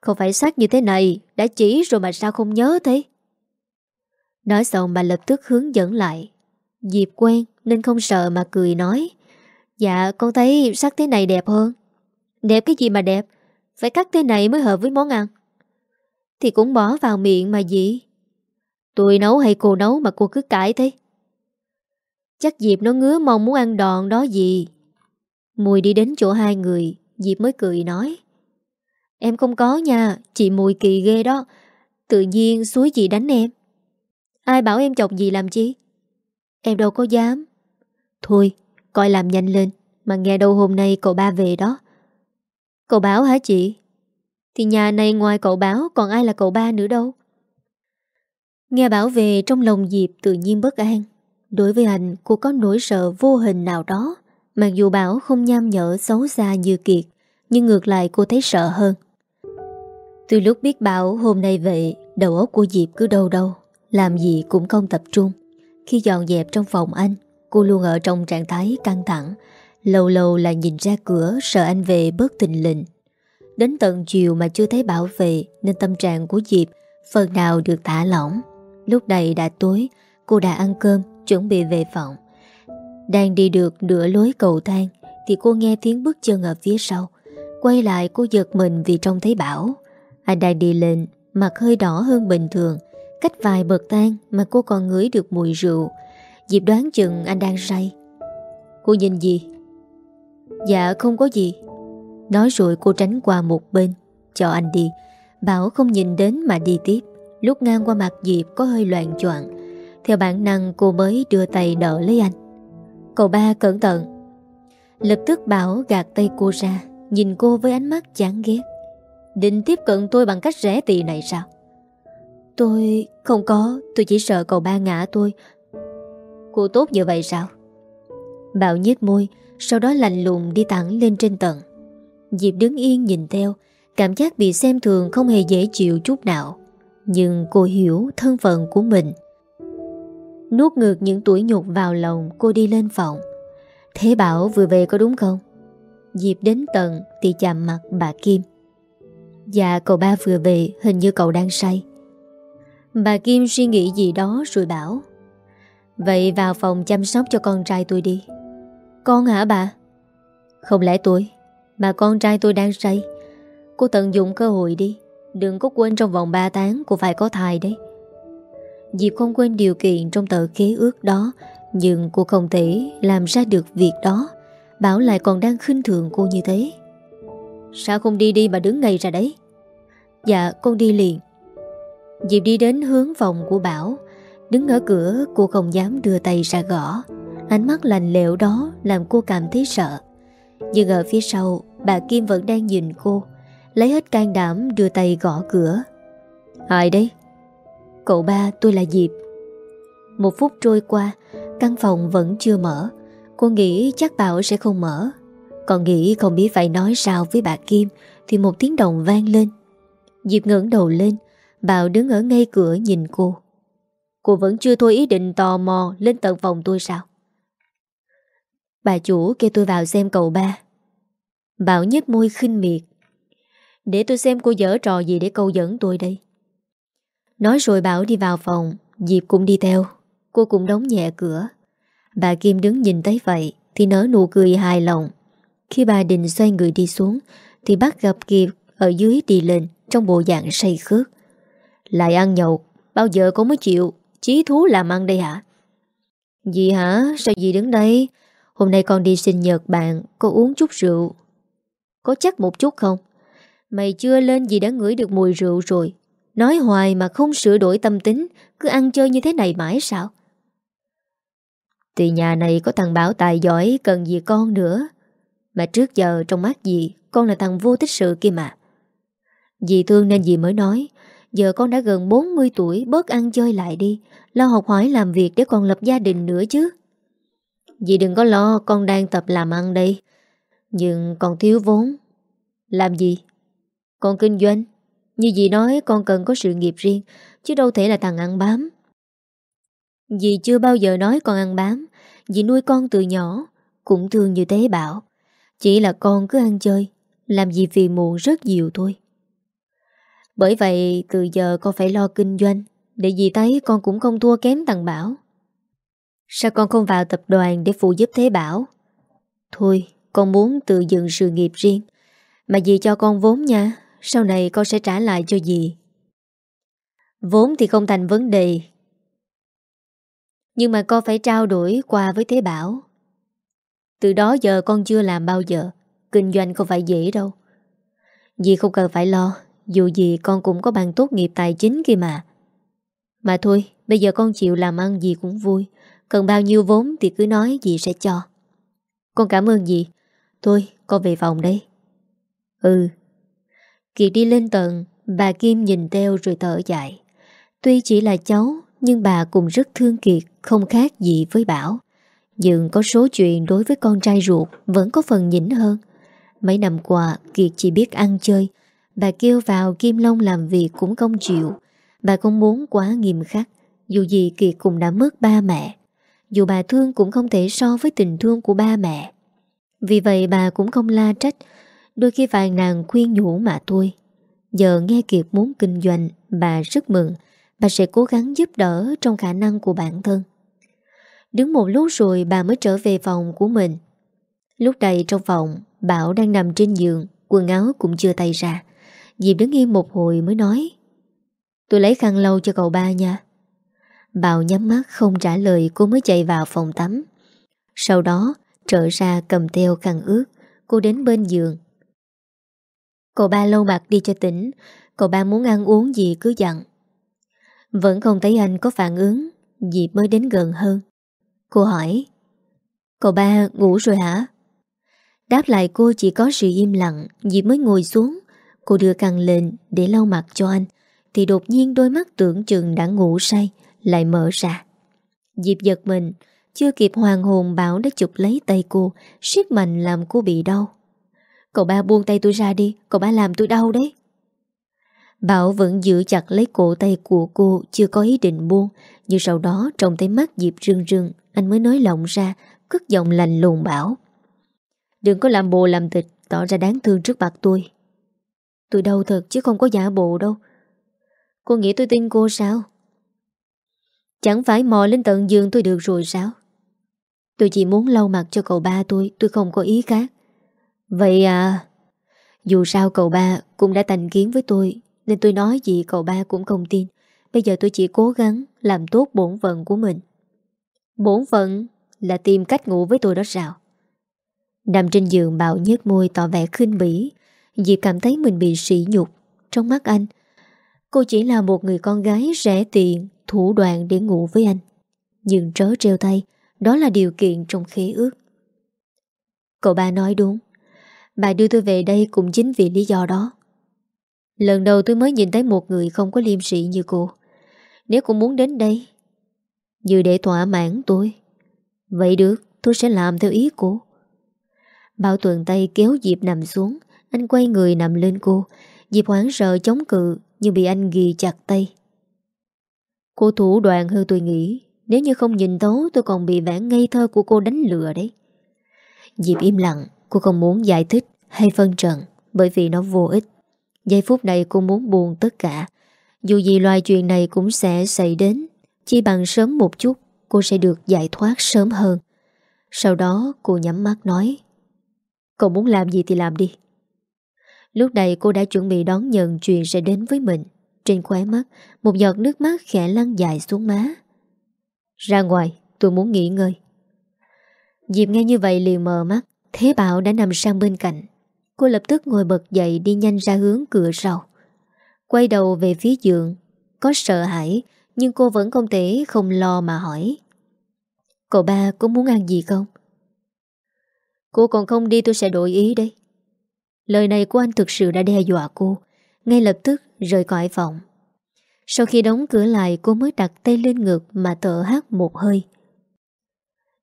Không phải sát như thế này, Đã chỉ rồi mà sao không nhớ thế? Nói xong bà lập tức hướng dẫn lại. Diệp quen nên không sợ mà cười nói Dạ con thấy sắc thế này đẹp hơn. Đẹp cái gì mà đẹp? Phải cắt thế này mới hợp với món ăn. Thì cũng bỏ vào miệng mà gì Tôi nấu hay cô nấu mà cô cứ cãi thế? Chắc Diệp nó ngứa mong muốn ăn đòn đó gì Mùi đi đến chỗ hai người, Diệp mới cười nói, Em không có nha, Chị Mùi kỳ ghê đó. Tự nhiên suối chị đánh em? Ai bảo em chọc gì làm chi? Em đâu có dám. Thôi, coi làm nhanh lên, Mà nghe đâu hôm nay cậu ba về đó. Cậu báo hả chị? Thì nhà này ngoài cậu báo Còn ai là cậu ba nữa đâu? Nghe bảo về, trong lòng Diệp tự nhiên bất an. Đối với anh, cô có nỗi sợ vô hình nào đó. Mặc dù Bảo không nham nhở, xấu xa như Kiệt, Nhưng ngược lại cô thấy sợ hơn. Từ lúc biết Bảo hôm nay vậy Đầu óc của Diệp cứ đâu đâu. Làm gì cũng không tập trung. Khi dọn dẹp trong phòng anh, Cô luôn ở trong trạng thái căng thẳng, Lâu lâu là nhìn ra cửa Sợ anh về bớt tình lình Đến tận chiều mà chưa thấy Bảo về Nên tâm trạng của Diệp Phần nào được thả lỏng. Lúc này đã tối, Cô đã ăn cơm, Chuẩn bị về phòng. Đang đi được nửa lối cầu thang Thì cô nghe tiếng bước chân ở phía sau. Quay lại cô giật mình vì trông thấy Bảo. Anh đang đi lên, Mặt hơi đỏ hơn bình thường Cách vài bậc thang mà cô còn ngửi được mùi rượu. Diệp đoán chừng anh đang say. Cô nhìn gì? Dạ không có gì. Nói rồi cô tránh qua một bên, Cho anh đi. Bảo không nhìn đến mà đi tiếp. Lúc ngang qua mặt Diệp có hơi loạn choạng. Theo bản năng cô mới đưa tay đỡ lấy anh. Cậu ba cẩn thận. Lập tức Bảo gạt tay cô ra, Nhìn cô với ánh mắt chán ghét. Định tiếp cận tôi bằng cách rẻ tì này sao? Tôi không có, Tôi chỉ sợ cậu ba ngã tôi. Cô tốt như vậy sao? Bảo nhếch môi, Sau đó lạnh lùng đi thẳng lên trên tầng. Diệp đứng yên nhìn theo, Cảm giác bị xem thường không hề dễ chịu chút nào. Nhưng cô hiểu thân phận của mình. Nuốt ngược những tuổi nhục vào lòng, Cô đi lên phòng. Thế Bảo vừa về có đúng không? Diệp đến tận thì chạm mặt bà Kim. Dạ cậu ba vừa về, Hình như cậu đang say. Bà Kim suy nghĩ gì đó rồi bảo, Vậy vào phòng chăm sóc cho con trai tôi đi. Con hả bà? Không lẽ tôi, Mà con trai tôi đang say. Cô tận dụng cơ hội đi, Đừng có quên trong vòng 3 tháng cô phải có thai đấy. Diệp không quên điều kiện trong tờ kế ước đó, Nhưng cô không thể làm ra được việc đó, Bảo lại còn đang khinh thường cô như thế. Sao không đi đi mà đứng ngay ra đấy? Dạ con đi liền. Diệp đi đến hướng phòng của Bảo. Đứng ở cửa, cô không dám đưa tay ra gõ. Ánh mắt lành lẽo đó làm cô cảm thấy sợ. Nhưng ở phía sau, Bà Kim vẫn đang nhìn cô, Lấy hết can đảm đưa tay gõ cửa. Ai đấy? Cậu ba, tôi là Diệp. Một phút trôi qua, Căn phòng vẫn chưa mở. Cô nghĩ chắc Bảo sẽ không mở. Còn nghĩ không biết phải nói sao với bà Kim Thì một tiếng đồng vang lên. Diệp ngẩng đầu lên Bảo đứng ở ngay cửa nhìn cô. Cô vẫn chưa thôi ý định tò mò Lên tận phòng tôi sao? Bà chủ kêu tôi vào xem cậu ba. Bảo nhếch môi khinh miệt. Để tôi xem cô dở trò gì để câu dẫn tôi đây. Nói rồi Bảo đi vào phòng, Diệp cũng đi theo. Cô cũng đóng nhẹ cửa. Bà Kim đứng nhìn thấy vậy Thì nở nụ cười hài lòng. Khi bà định xoay người đi xuống Thì bắt gặp Kiệt ở dưới đi lên Trong bộ dạng say khước lại ăn nhậu, Bao giờ cô mới chịu? Chí thú làm ăn đây hả? Gì hả? Sao gì đứng đây? Hôm nay con đi sinh nhật bạn, Có uống chút rượu. Có chắc một chút không? Mày chưa lên gì đã ngửi được mùi rượu rồi. Nói hoài mà không sửa đổi tâm tính, Cứ ăn chơi như thế này mãi sao? Thì nhà này có thằng Bảo tài giỏi Cần gì con nữa. Mà trước giờ trong mắt gì Con là thằng vô tích sự kia mà. Dì thương nên dì mới nói Giờ con đã gần 40 tuổi, Bớt ăn chơi lại đi. Lo học hỏi làm việc để con lập gia đình nữa chứ. Dì đừng có lo, Con đang tập làm ăn đây. Nhưng còn thiếu vốn. Làm gì? Con kinh doanh. Như dì nói, con cần có sự nghiệp riêng, Chứ đâu thể là thằng ăn bám. Dì chưa bao giờ nói con ăn bám. Dì nuôi con từ nhỏ, Cũng thương như thế bảo Chỉ là con cứ ăn chơi, Làm gì phiền muộn rất nhiều thôi. Bởi vậy, từ giờ con phải lo kinh doanh, Để dì thấy con cũng không thua kém thằng Bảo. Sao con không vào tập đoàn để phụ giúp Thế Bảo? Thôi, con muốn tự dựng sự nghiệp riêng, Mà dì cho con vốn nha, Sau này con sẽ trả lại cho dì. Vốn thì không thành vấn đề. Nhưng mà con phải trao đổi qua với Thế Bảo. Từ đó giờ con chưa làm bao giờ, Kinh doanh không phải dễ đâu. Dì không cần phải lo. Dù gì con cũng có bằng tốt nghiệp tài chính kia mà. Mà thôi, Bây giờ con chịu làm ăn gì cũng vui. Cần bao nhiêu vốn thì cứ nói dì sẽ cho. Con cảm ơn dì. Thôi, con về phòng đây. Ừ. Kiệt đi lên tầng, Bà Kim nhìn theo rồi thở dài. Tuy chỉ là cháu, Nhưng bà cũng rất thương Kiệt, Không khác gì với Bảo. Nhưng có số chuyện đối với con trai ruột Vẫn có phần nhỉnh hơn. Mấy năm qua, Kiệt chỉ biết ăn chơi Bà kêu vào Kim Long làm việc cũng không chịu. Bà không muốn quá nghiêm khắc, Dù gì Kiệt cũng đã mất ba mẹ. Dù bà thương cũng không thể so với tình thương của ba mẹ. Vì vậy bà cũng không la trách, Đôi khi vài nàng khuyên nhủ mà thôi. Giờ nghe Kiệt muốn kinh doanh, Bà rất mừng, Bà sẽ cố gắng giúp đỡ trong khả năng của bản thân. Đứng một lúc rồi bà mới trở về phòng của mình. Lúc này trong phòng, Bảo đang nằm trên giường, Quần áo cũng chưa tay ra. Diệp đứng yên một hồi mới nói. Tôi lấy khăn lau cho cậu ba nha. Bảo nhắm mắt không trả lời, Cô mới chạy vào phòng tắm. Sau đó trở ra cầm theo khăn ướt, Cô đến bên giường. Cậu ba lâu mặt đi cho tỉnh, Cậu ba muốn ăn uống gì cứ dặn. Vẫn không thấy anh có phản ứng Diệp mới đến gần hơn. Cô hỏi, Cậu ba ngủ rồi hả? Đáp lại cô chỉ có sự im lặng Diệp mới ngồi xuống. Cô đưa căng lên để lau mặt cho anh, Thì đột nhiên đôi mắt tưởng chừng đã ngủ say, Lại mở ra. Diệp giật mình, Chưa kịp hoàng hồn Bảo đã chụp lấy tay cô, siết mạnh làm cô bị đau. Cậu ba buông tay tôi ra đi, Cậu ba làm tôi đau đấy. Bảo vẫn giữ chặt lấy cổ tay của cô, Chưa có ý định buông, Nhưng sau đó trông thấy mắt Diệp rưng rưng, Anh mới nói lộng ra, Cất giọng lành lùng bảo, Đừng có làm bồ làm tịch Tỏ ra đáng thương trước mặt tôi. Tôi đau thật chứ không có giả bộ đâu. Cô nghĩ tôi tin cô sao? Chẳng phải mò lên tận giường tôi được rồi sao? Tôi chỉ muốn lau mặt cho cậu ba tôi Tôi không có ý khác. Vậy à Dù sao cậu ba cũng đã thành kiến với tôi, Nên tôi nói gì cậu ba cũng không tin. Bây giờ tôi chỉ cố gắng Làm tốt bổn phận của mình. Bổn phận là tìm cách ngủ với tôi đó sao? Nằm trên giường bạo nhếch môi tỏ vẻ khinh bỉ. Diệp cảm thấy mình bị sỉ nhục. Trong mắt anh, Cô chỉ là một người con gái rẻ tiền, Thủ đoạn để ngủ với anh. Nhưng trớ treo tay, Đó là điều kiện trong khế ước. Cậu ba nói đúng. Bà đưa tôi về đây cũng chính vì lý do đó. Lần đầu tôi mới nhìn thấy một người không có liêm sĩ như cô. Nếu cô muốn đến đây, Như để thỏa mãn tôi, Vậy được, Tôi sẽ làm theo ý cô. Bảo tuần tay kéo Diệp nằm xuống anh quay người nằm lên cô. Diệp hoảng sợ chống cự, Nhưng bị anh ghi chặt tay. Cô thủ đoạn hơn tôi nghĩ, Nếu như không nhìn tấu tôi còn bị vẻ ngây thơ của cô đánh lừa đấy. Diệp im lặng, Cô không muốn giải thích hay phân trần, Bởi vì nó vô ích. Giây phút này cô muốn buồn tất cả. Dù gì loài chuyện này cũng sẽ xảy đến, Chỉ bằng sớm một chút, Cô sẽ được giải thoát sớm hơn. Sau đó, cô nhắm mắt nói, Cậu muốn làm gì thì làm đi. Lúc này cô đã chuẩn bị đón nhận chuyện sẽ đến với mình. Trên khóe mắt, Một giọt nước mắt khẽ lăn dài xuống má. Ra ngoài, tôi muốn nghỉ ngơi. Diệp nghe như vậy liền mờ mắt. Thế Bảo đã nằm sang bên cạnh. Cô lập tức ngồi bật dậy đi nhanh ra hướng cửa sau. Quay đầu về phía giường. Có sợ hãi, Nhưng cô vẫn không thể không lo mà hỏi. Cậu ba có muốn ăn gì không? Cô còn không đi tôi sẽ đổi ý đấy Lời này của anh thực sự đã đe dọa cô. Ngay lập tức rời khỏi phòng. Sau khi đóng cửa lại, Cô mới đặt tay lên ngực Mà thở hát một hơi.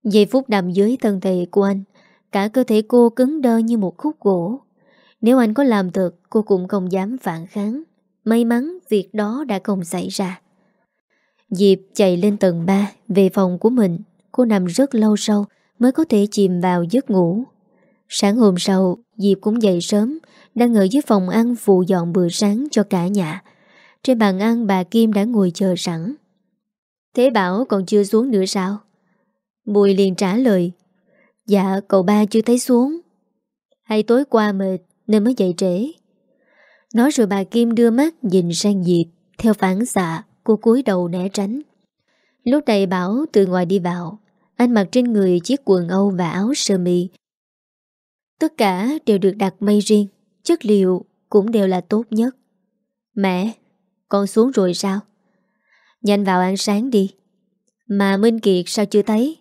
Giây phút nằm dưới thân thể của anh, Cả cơ thể cô cứng đơ như một khúc gỗ. Nếu anh có làm thật, Cô cũng không dám phản kháng. May mắn việc đó đã không xảy ra. Diệp chạy lên tầng 3 Về phòng của mình, Cô nằm rất lâu sau Mới có thể chìm vào giấc ngủ. Sáng hôm sau, Diệp cũng dậy sớm, Đang ở dưới phòng ăn phụ dọn bữa sáng cho cả nhà. Trên bàn ăn bà Kim đã ngồi chờ sẵn. Thế bảo còn chưa xuống nữa sao? Bùi liền trả lời Dạ cậu ba chưa thấy xuống. Hay tối qua mệt Nên mới dậy trễ. Nói rồi bà Kim đưa mắt Nhìn sang Diệp, Theo phản xạ Cô cúi đầu né tránh. Lúc này Bảo từ ngoài đi vào Anh mặc trên người chiếc quần Âu và áo sơ mi Tất cả đều được đặt mây riêng Chất liệu cũng đều là tốt nhất. Mẹ Con xuống rồi sao? Nhanh vào ăn sáng đi. Mà Minh Kiệt sao chưa thấy?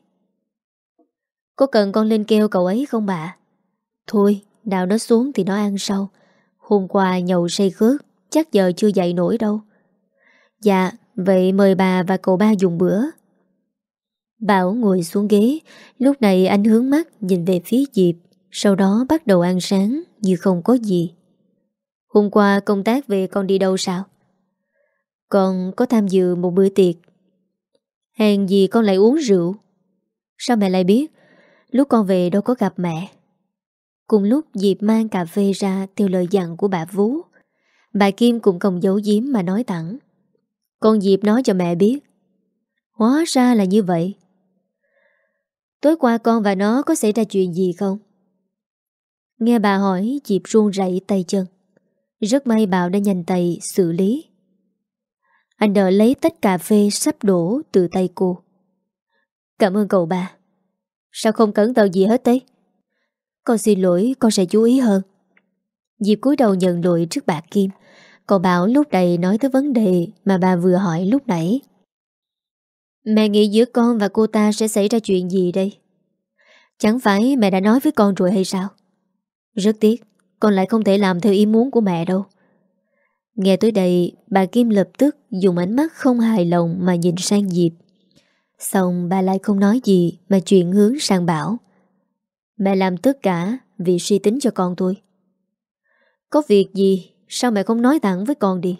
Có cần con lên kêu cậu ấy không bà? Thôi Nào nó xuống thì nó ăn sau. Hôm qua nhậu say khớt, Chắc giờ chưa dậy nổi đâu. Dạ Vậy mời bà và cậu ba dùng bữa. Bảo ngồi xuống ghế Lúc này anh hướng mắt Nhìn về phía Diệp. Sau đó bắt đầu ăn sáng Như không có gì. Hôm qua công tác về con đi đâu sao? Con có tham dự một bữa tiệc. Hèn gì con lại uống rượu? Sao mẹ lại biết? Lúc con về đâu có gặp mẹ. Cùng lúc Diệp mang cà phê ra Theo lời dặn của bà Vú, Bà Kim cũng không giấu giếm mà nói thẳng. Con Diệp nói cho mẹ biết. Hóa ra là như vậy. Tối qua con và nó có xảy ra chuyện gì không? Nghe bà hỏi, Diệp run rẩy tay chân. Rất may Bảo đã nhanh tay xử lý. Anh đợi lấy tách cà phê sắp đổ từ tay cô. Cảm ơn cậu, bà. Sao không cẩn thận gì hết đấy Con xin lỗi, con sẽ chú ý hơn. Diệp cúi đầu nhận lỗi trước bà Kim. Cậu Bảo lúc này nói tới vấn đề Mà bà vừa hỏi lúc nãy. Mẹ nghĩ giữa con và cô ta sẽ xảy ra chuyện gì đây? Chẳng phải mẹ đã nói với con rồi hay sao? Rất tiếc, Con lại không thể làm theo ý muốn của mẹ đâu. Nghe tới đây, Bà Kim lập tức dùng ánh mắt không hài lòng Mà nhìn sang Diệp. Xong bà lại không nói gì Mà chuyển hướng sang Bảo, Mẹ làm tất cả vì suy tính cho con tôi. Có việc gì? Sao mẹ không nói thẳng với con đi?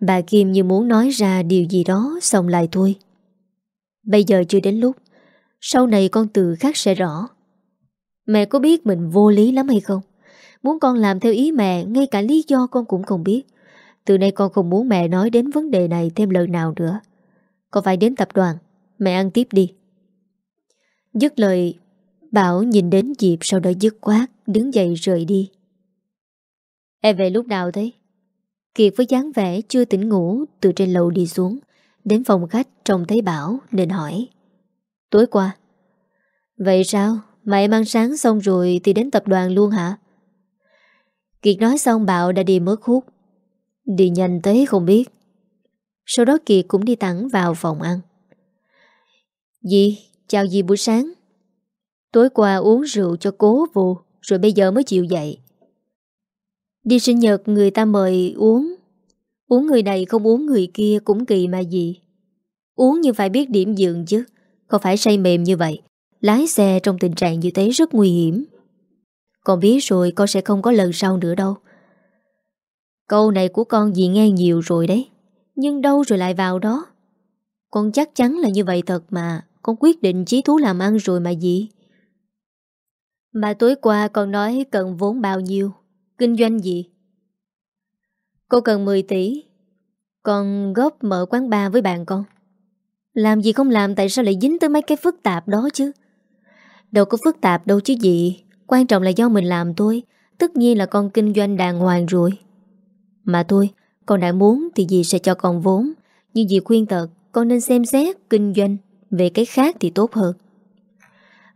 Bà Kim như muốn nói ra điều gì đó Xong lại thôi. Bây giờ chưa đến lúc, Sau này con tự khắc sẽ rõ. Mẹ có biết mình vô lý lắm hay không? Muốn con làm theo ý mẹ, Ngay cả lý do con cũng không biết. Từ nay con không muốn mẹ nói đến vấn đề này Thêm lần nào nữa. Con phải đến tập đoàn. Mẹ ăn tiếp đi. Dứt lời, Bảo nhìn đến Diệp sau đó dứt quát Đứng dậy rời đi. Em về lúc nào thế? Kiệt với dáng vẻ chưa tỉnh ngủ, Từ trên lầu đi xuống, Đến phòng khách trông thấy Bảo, nên hỏi. Tối qua. Vậy sao? Mà em ăn sáng xong rồi Thì đến tập đoàn luôn hả? Kiệt nói xong Bảo đã đi mất hút. Đi nhanh tới không biết. Sau đó Kiệt cũng đi thẳng vào phòng ăn. Dì, chào dì buổi sáng. Tối qua uống rượu cho cố vô Rồi bây giờ mới chịu dậy. Đi sinh nhật người ta mời uống. Uống người này không uống người kia cũng kỳ mà gì Uống như phải biết điểm dường chứ Không phải say mềm như vậy. Lái xe trong tình trạng như thế rất nguy hiểm. Con biết rồi, con sẽ không có lần sau nữa đâu. Câu này của con dì nghe nhiều rồi đấy, Nhưng đâu rồi lại vào đó? Con chắc chắn là như vậy thật mà, Con quyết định chí thú làm ăn rồi mà gì Mà tối qua con nói cần vốn bao nhiêu? Kinh doanh gì? Cô cần 10 tỷ. Con góp mở quán bar với bạn con. Làm gì không làm, Tại sao lại dính tới mấy cái phức tạp đó chứ? Đâu có phức tạp đâu chứ gì. Quan trọng là do mình làm thôi. Tất nhiên là con kinh doanh đàng hoàng rồi. Mà thôi, Con đã muốn thì dì sẽ cho con vốn. Nhưng dì khuyên tật Con nên xem xét kinh doanh. Về cái khác thì tốt hơn.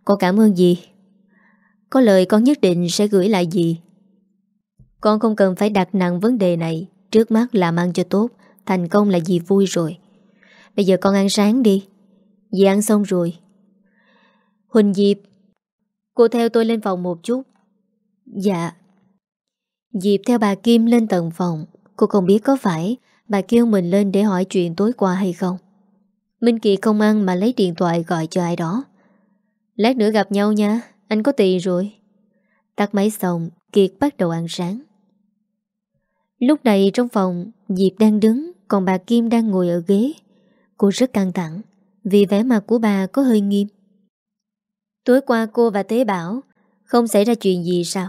Con cảm ơn dì. Có lời con nhất định sẽ gửi lại dì. Con không cần phải đặt nặng vấn đề này. Trước mắt làm ăn cho tốt. Thành công là dì vui rồi. Bây giờ con ăn sáng đi. Dì ăn xong rồi. Huỳnh Diệp Cô theo tôi lên phòng một chút. Dạ. Diệp theo bà Kim lên tầng phòng. Cô không biết có phải Bà kêu mình lên để hỏi chuyện tối qua hay không. Minh kỳ không ăn mà lấy điện thoại gọi cho ai đó. Lát nữa gặp nhau nha, Anh có tiền rồi. Tắt máy xong, Kiệt bắt đầu ăn sáng. Lúc này trong phòng, Diệp đang đứng, Còn bà Kim đang ngồi ở ghế. Cô rất căng thẳng, Vì vẻ mặt của bà có hơi nghiêm. Tối qua cô và Tế bảo, Không xảy ra chuyện gì sao?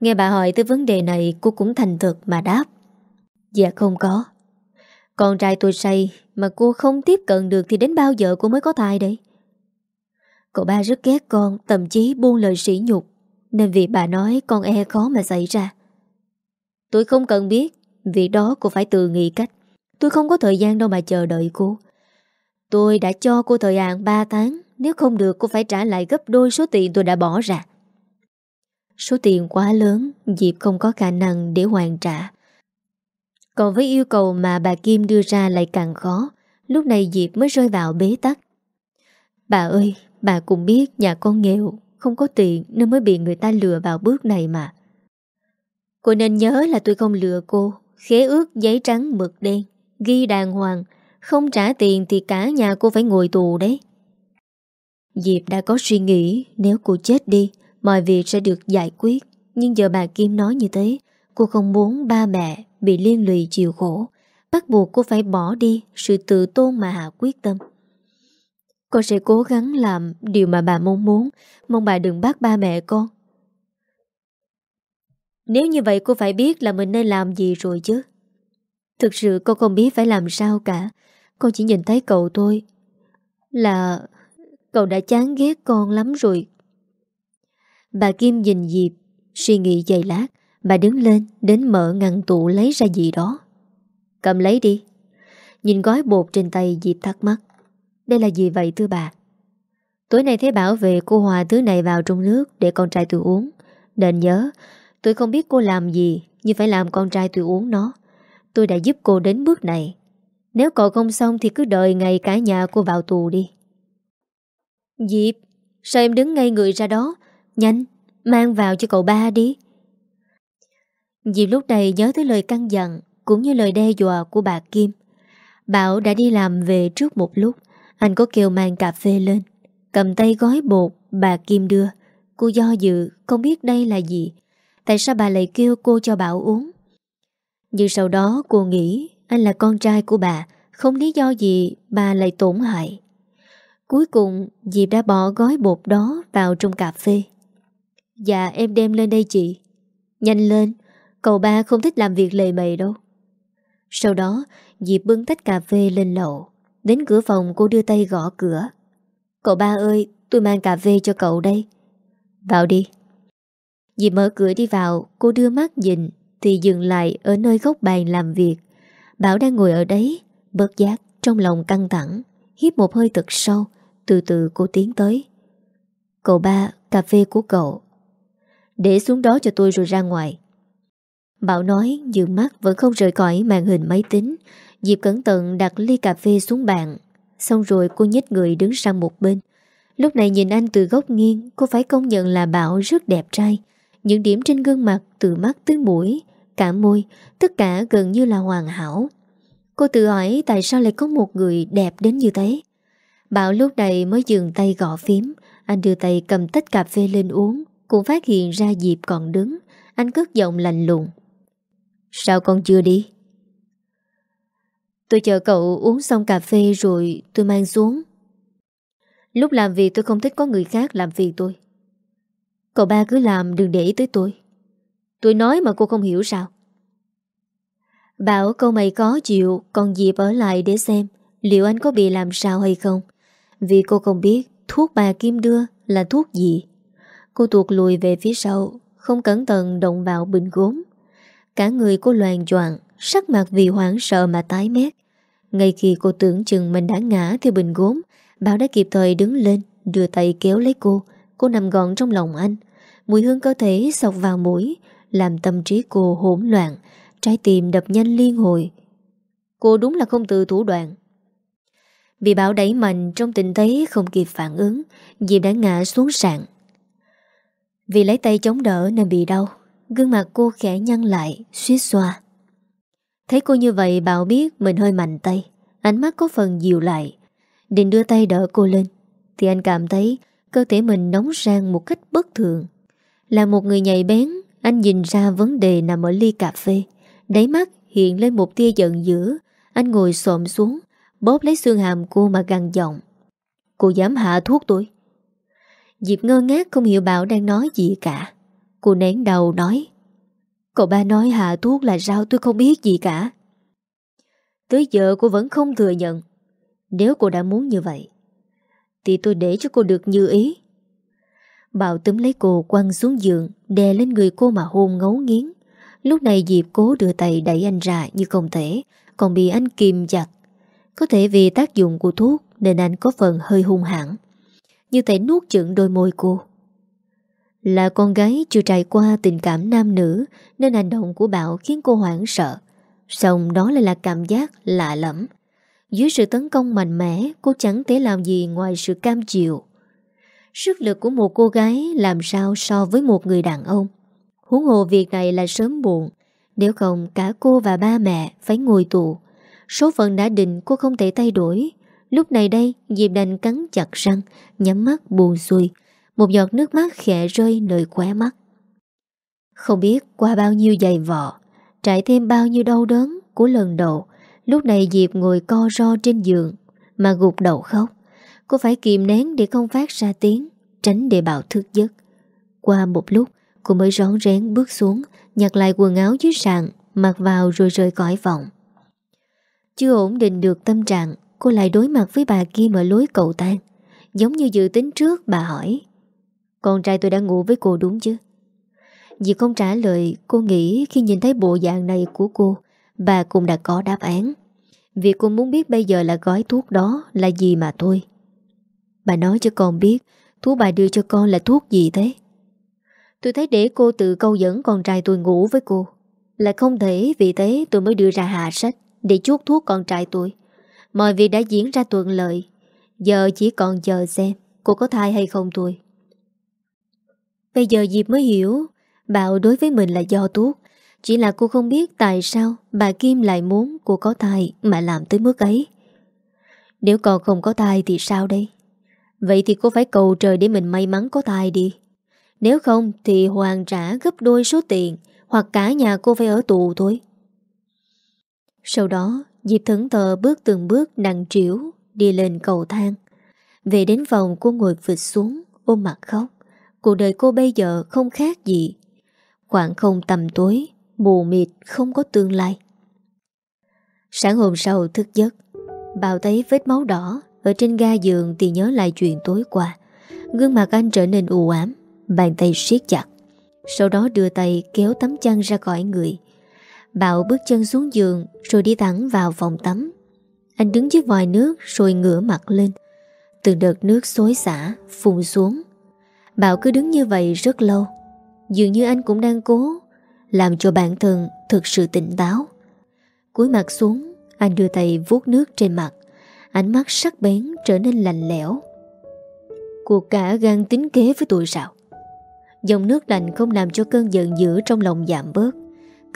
Nghe bà hỏi tới vấn đề này, Cô cũng thành thực mà đáp Dạ không có. Con trai tôi say Mà cô không tiếp cận được Thì đến bao giờ cô mới có thai đấy. Cậu ba rất ghét con, Thậm chí buông lời sỉ nhục, Nên vì bà nói con e khó mà xảy ra. Tôi không cần biết, Việc đó cô phải tự nghĩ cách. Tôi không có thời gian đâu mà chờ đợi cô. Tôi đã cho cô thời hạn 3 tháng nếu không được, cô phải trả lại gấp đôi số tiền tôi đã bỏ ra. Số tiền quá lớn, Diệp không có khả năng để hoàn trả. Còn với yêu cầu mà bà Kim đưa ra lại càng khó, Lúc này Diệp mới rơi vào bế tắc. Bà ơi, Bà cũng biết nhà con nghèo, Không có tiền nên mới bị người ta lừa vào bước này mà. Cô nên nhớ là tôi không lừa cô, Khế ước giấy trắng mực đen, Ghi đàng hoàng, Không trả tiền thì cả nhà cô phải ngồi tù đấy. Diệp đã có suy nghĩ, Nếu cô chết đi, Mọi việc sẽ được giải quyết. Nhưng giờ bà Kim nói như thế, Cô không muốn ba mẹ bị liên lụy chịu khổ. Bắt buộc cô phải bỏ đi Sự tự tôn mà Hạ quyết tâm. Con sẽ cố gắng làm Điều mà bà mong muốn. Mong bà đừng bắt ba mẹ con. Nếu như vậy, cô phải biết Là mình nên làm gì rồi chứ. Thực sự cô không biết phải làm sao cả. Con chỉ nhìn thấy cậu thôi, Là Cậu đã chán ghét con lắm rồi. Bà Kim nhìn Diệp, Suy nghĩ dày lát, Bà đứng lên, đến mở ngăn tủ lấy ra gì đó. Cầm lấy đi. Nhìn gói bột trên tay Diệp thắc mắc. Đây là gì vậy thưa bà? Tối nay thấy bảo về cô hòa thứ này vào trong nước Để con trai tôi uống. Nên nhớ, Tôi không biết cô làm gì, Nhưng phải làm con trai tôi uống nó. Tôi đã giúp cô đến bước này. Nếu cậu không xong thì cứ đợi ngày cả nhà cô vào tù đi. Diệp, Sao em đứng ngay người ra đó? Nhanh, Mang vào cho cậu ba đi. Diệp lúc này nhớ tới lời căn dặn Cũng như lời đe dọa của bà Kim. Bảo đã đi làm về trước một lúc, Anh có kêu mang cà phê lên. Cầm tay gói bột, Bà Kim đưa. Cô do dự, không biết đây là gì. Tại sao bà lại kêu cô cho Bảo uống? Nhưng sau đó cô nghĩ Anh là con trai của bà, Không lý do gì bà lại tổn hại. Cuối cùng, Diệp đã bỏ gói bột đó vào trong cà phê. Dạ em đem lên đây chị. Nhanh lên, Cậu ba không thích làm việc lề mề đâu. Sau đó, Diệp bưng tách cà phê lên lầu. Đến cửa phòng, cô đưa tay gõ cửa. Cậu ba ơi, Tôi mang cà phê cho cậu đây. Vào đi. Diệp mở cửa đi vào, Cô đưa mắt nhìn, Thì dừng lại ở nơi góc bàn làm việc. Bảo đang ngồi ở đấy, Bớt giác trong lòng căng thẳng Hiếp một hơi thật sâu từ từ cô tiến tới. Cậu ba, cà phê của cậu. Để xuống đó cho tôi rồi ra ngoài. Bảo nói, dường mắt vẫn không rời khỏi màn hình máy tính. Diệp cẩn thận đặt ly cà phê xuống bàn, Xong rồi cô nhích người đứng sang một bên. Lúc này nhìn anh từ góc nghiêng, Cô phải công nhận là Bảo rất đẹp trai. Những điểm trên gương mặt, từ mắt tới mũi, Cả môi, Tất cả gần như là hoàn hảo. Cô tự hỏi tại sao lại có một người đẹp đến như thế? Bảo lúc này mới dừng tay gõ phím Anh đưa tay cầm tách cà phê lên uống, Cũng phát hiện ra Diệp còn đứng Anh cất giọng lạnh lùng Sao con chưa đi? Tôi chờ cậu uống xong cà phê rồi tôi mang xuống. Lúc làm việc tôi không thích có người khác làm việc tôi. Cậu ba cứ làm, đừng để ý tới tôi. Tôi nói mà cô không hiểu sao. Bảo câu mày có chịu, còn Diệp ở lại để xem, liệu anh có bị làm sao hay không. Vì cô không biết thuốc bà Kim đưa là thuốc gì. Cô tuột lùi về phía sau, không cẩn thận động vào bình gốm. Cả người cô loàn choạng Sắc mặt vì hoảng sợ mà tái mét. Ngay khi cô tưởng chừng mình đã ngã theo bình gốm Bảo đã kịp thời đứng lên Đưa tay kéo lấy cô. Cô nằm gọn trong lòng anh. Mùi hương cơ thể sọc vào mũi Làm tâm trí cô hỗn loạn Trái tim đập nhanh liên hồi. Cô đúng là không từ thủ đoạn. Bị Bảo đẩy mạnh trong tình thế không kịp phản ứng Diệp đã ngã xuống sàn. Vì lấy tay chống đỡ nên bị đau, Gương mặt cô khẽ nhăn lại, suýt xoa. Thấy cô như vậy, Bảo biết mình hơi mạnh tay, Ánh mắt có phần dịu lại. Định đưa tay đỡ cô lên, Thì anh cảm thấy cơ thể mình nóng rang một cách bất thường. Là một người nhạy bén, Anh nhìn ra vấn đề nằm ở ly cà phê. Đáy mắt hiện lên một tia giận dữ, Anh ngồi xổm xuống Bóp lấy xương hàm cô mà gằn giọng. Cô dám hạ thuốc tôi? Diệp ngơ ngác không hiểu Bảo đang nói gì cả. Cô nén đầu nói, Cậu ba nói hạ thuốc là sao tôi không biết gì cả. Tới giờ cô vẫn không thừa nhận. Nếu cô đã muốn như vậy, Thì tôi để cho cô được như ý. Bảo túm lấy cô quăng xuống giường, Đè lên người cô mà hôn ngấu nghiến. Lúc này Diệp cố đưa tay đẩy anh ra như không thể, còn bị anh kìm chặt. Có thể vì tác dụng của thuốc nên anh có phần hơi hung hẳn. Như thể nuốt chửng đôi môi cô. Là con gái chưa trải qua tình cảm nam nữ nên hành động của Bảo khiến cô hoảng sợ. Xong đó lại là cảm giác lạ lẫm. Dưới sự tấn công mạnh mẽ, cô chẳng thể làm gì ngoài sự cam chịu. Sức lực của một cô gái làm sao so với một người đàn ông. Huống hồ việc này là sớm muộn, nếu không cả cô và ba mẹ phải ngồi tù. Số phận đã định cô không thể thay đổi. Lúc này đây, Diệp đành cắn chặt răng, nhắm mắt buồn xuôi. Một giọt nước mắt khẽ rơi nơi khóe mắt. Không biết qua bao nhiêu giày vọ, trải thêm bao nhiêu đau đớn của lần đầu, lúc này Diệp ngồi co ro trên giường mà gục đầu khóc. Cô phải kìm nén để không phát ra tiếng, tránh để Bảo thức giấc. Qua một lúc, cô mới rón rén bước xuống, nhặt lại quần áo dưới sàn, mặc vào rồi rời khỏi phòng. Chưa ổn định được tâm trạng, cô lại đối mặt với bà Kim ở lối cầu tan Giống như dự tính trước, bà hỏi. Con trai tôi đã ngủ với cô đúng chứ? Vì không trả lời, cô nghĩ khi nhìn thấy bộ dạng này của cô, bà cũng đã có đáp án. Vì cô muốn biết bây giờ là gói thuốc đó là gì mà thôi. Bà nói cho con biết Thuốc bà đưa cho con là thuốc gì thế Tôi thấy để cô tự câu dẫn con trai tôi ngủ với cô Là không thể Vì thế tôi mới đưa ra hạ sách để chuốt thuốc con trai tôi. Mọi việc đã diễn ra thuận lợi. Giờ chỉ còn chờ xem Cô có thai hay không thôi. Bây giờ Diệp mới hiểu, bảo đối với mình là do thuốc. Chỉ là cô không biết tại sao Bà Kim lại muốn cô có thai Mà làm tới mức ấy. Nếu còn không có thai thì sao đây? Vậy thì cô phải cầu trời để mình may mắn có thai đi. Nếu không thì hoàn trả gấp đôi số tiền Hoặc cả nhà cô phải ở tù thôi. Sau đó, Diệp thẫn thờ bước từng bước nặng trĩu, Đi lên cầu thang. Về đến phòng, cô ngồi vịt xuống, Ôm mặt khóc. Cuộc đời cô bây giờ không khác gì. Khoảng không tầm tối, Mù mịt, không có tương lai. Sáng hôm sau thức giấc, Bào thấy vết máu đỏ ở trên ga giường thì nhớ lại chuyện tối qua. Gương mặt anh trở nên u ám, Bàn tay siết chặt. Sau đó đưa tay kéo tấm chăn ra khỏi người. Bảo bước chân xuống giường, Rồi đi thẳng vào phòng tắm. Anh đứng dưới vòi nước, Rồi ngửa mặt lên. Từng đợt nước xối xả phun xuống. Bảo cứ đứng như vậy rất lâu. Dường như anh cũng đang cố, Làm cho bản thân thực sự tỉnh táo. Cúi mặt xuống, Anh đưa tay vuốt nước trên mặt. Ánh mắt sắc bén trở nên lạnh lẽo. Cuộc cả gan tính kế với tôi sao? Dòng nước lạnh không làm cho cơn giận dữ trong lòng giảm bớt.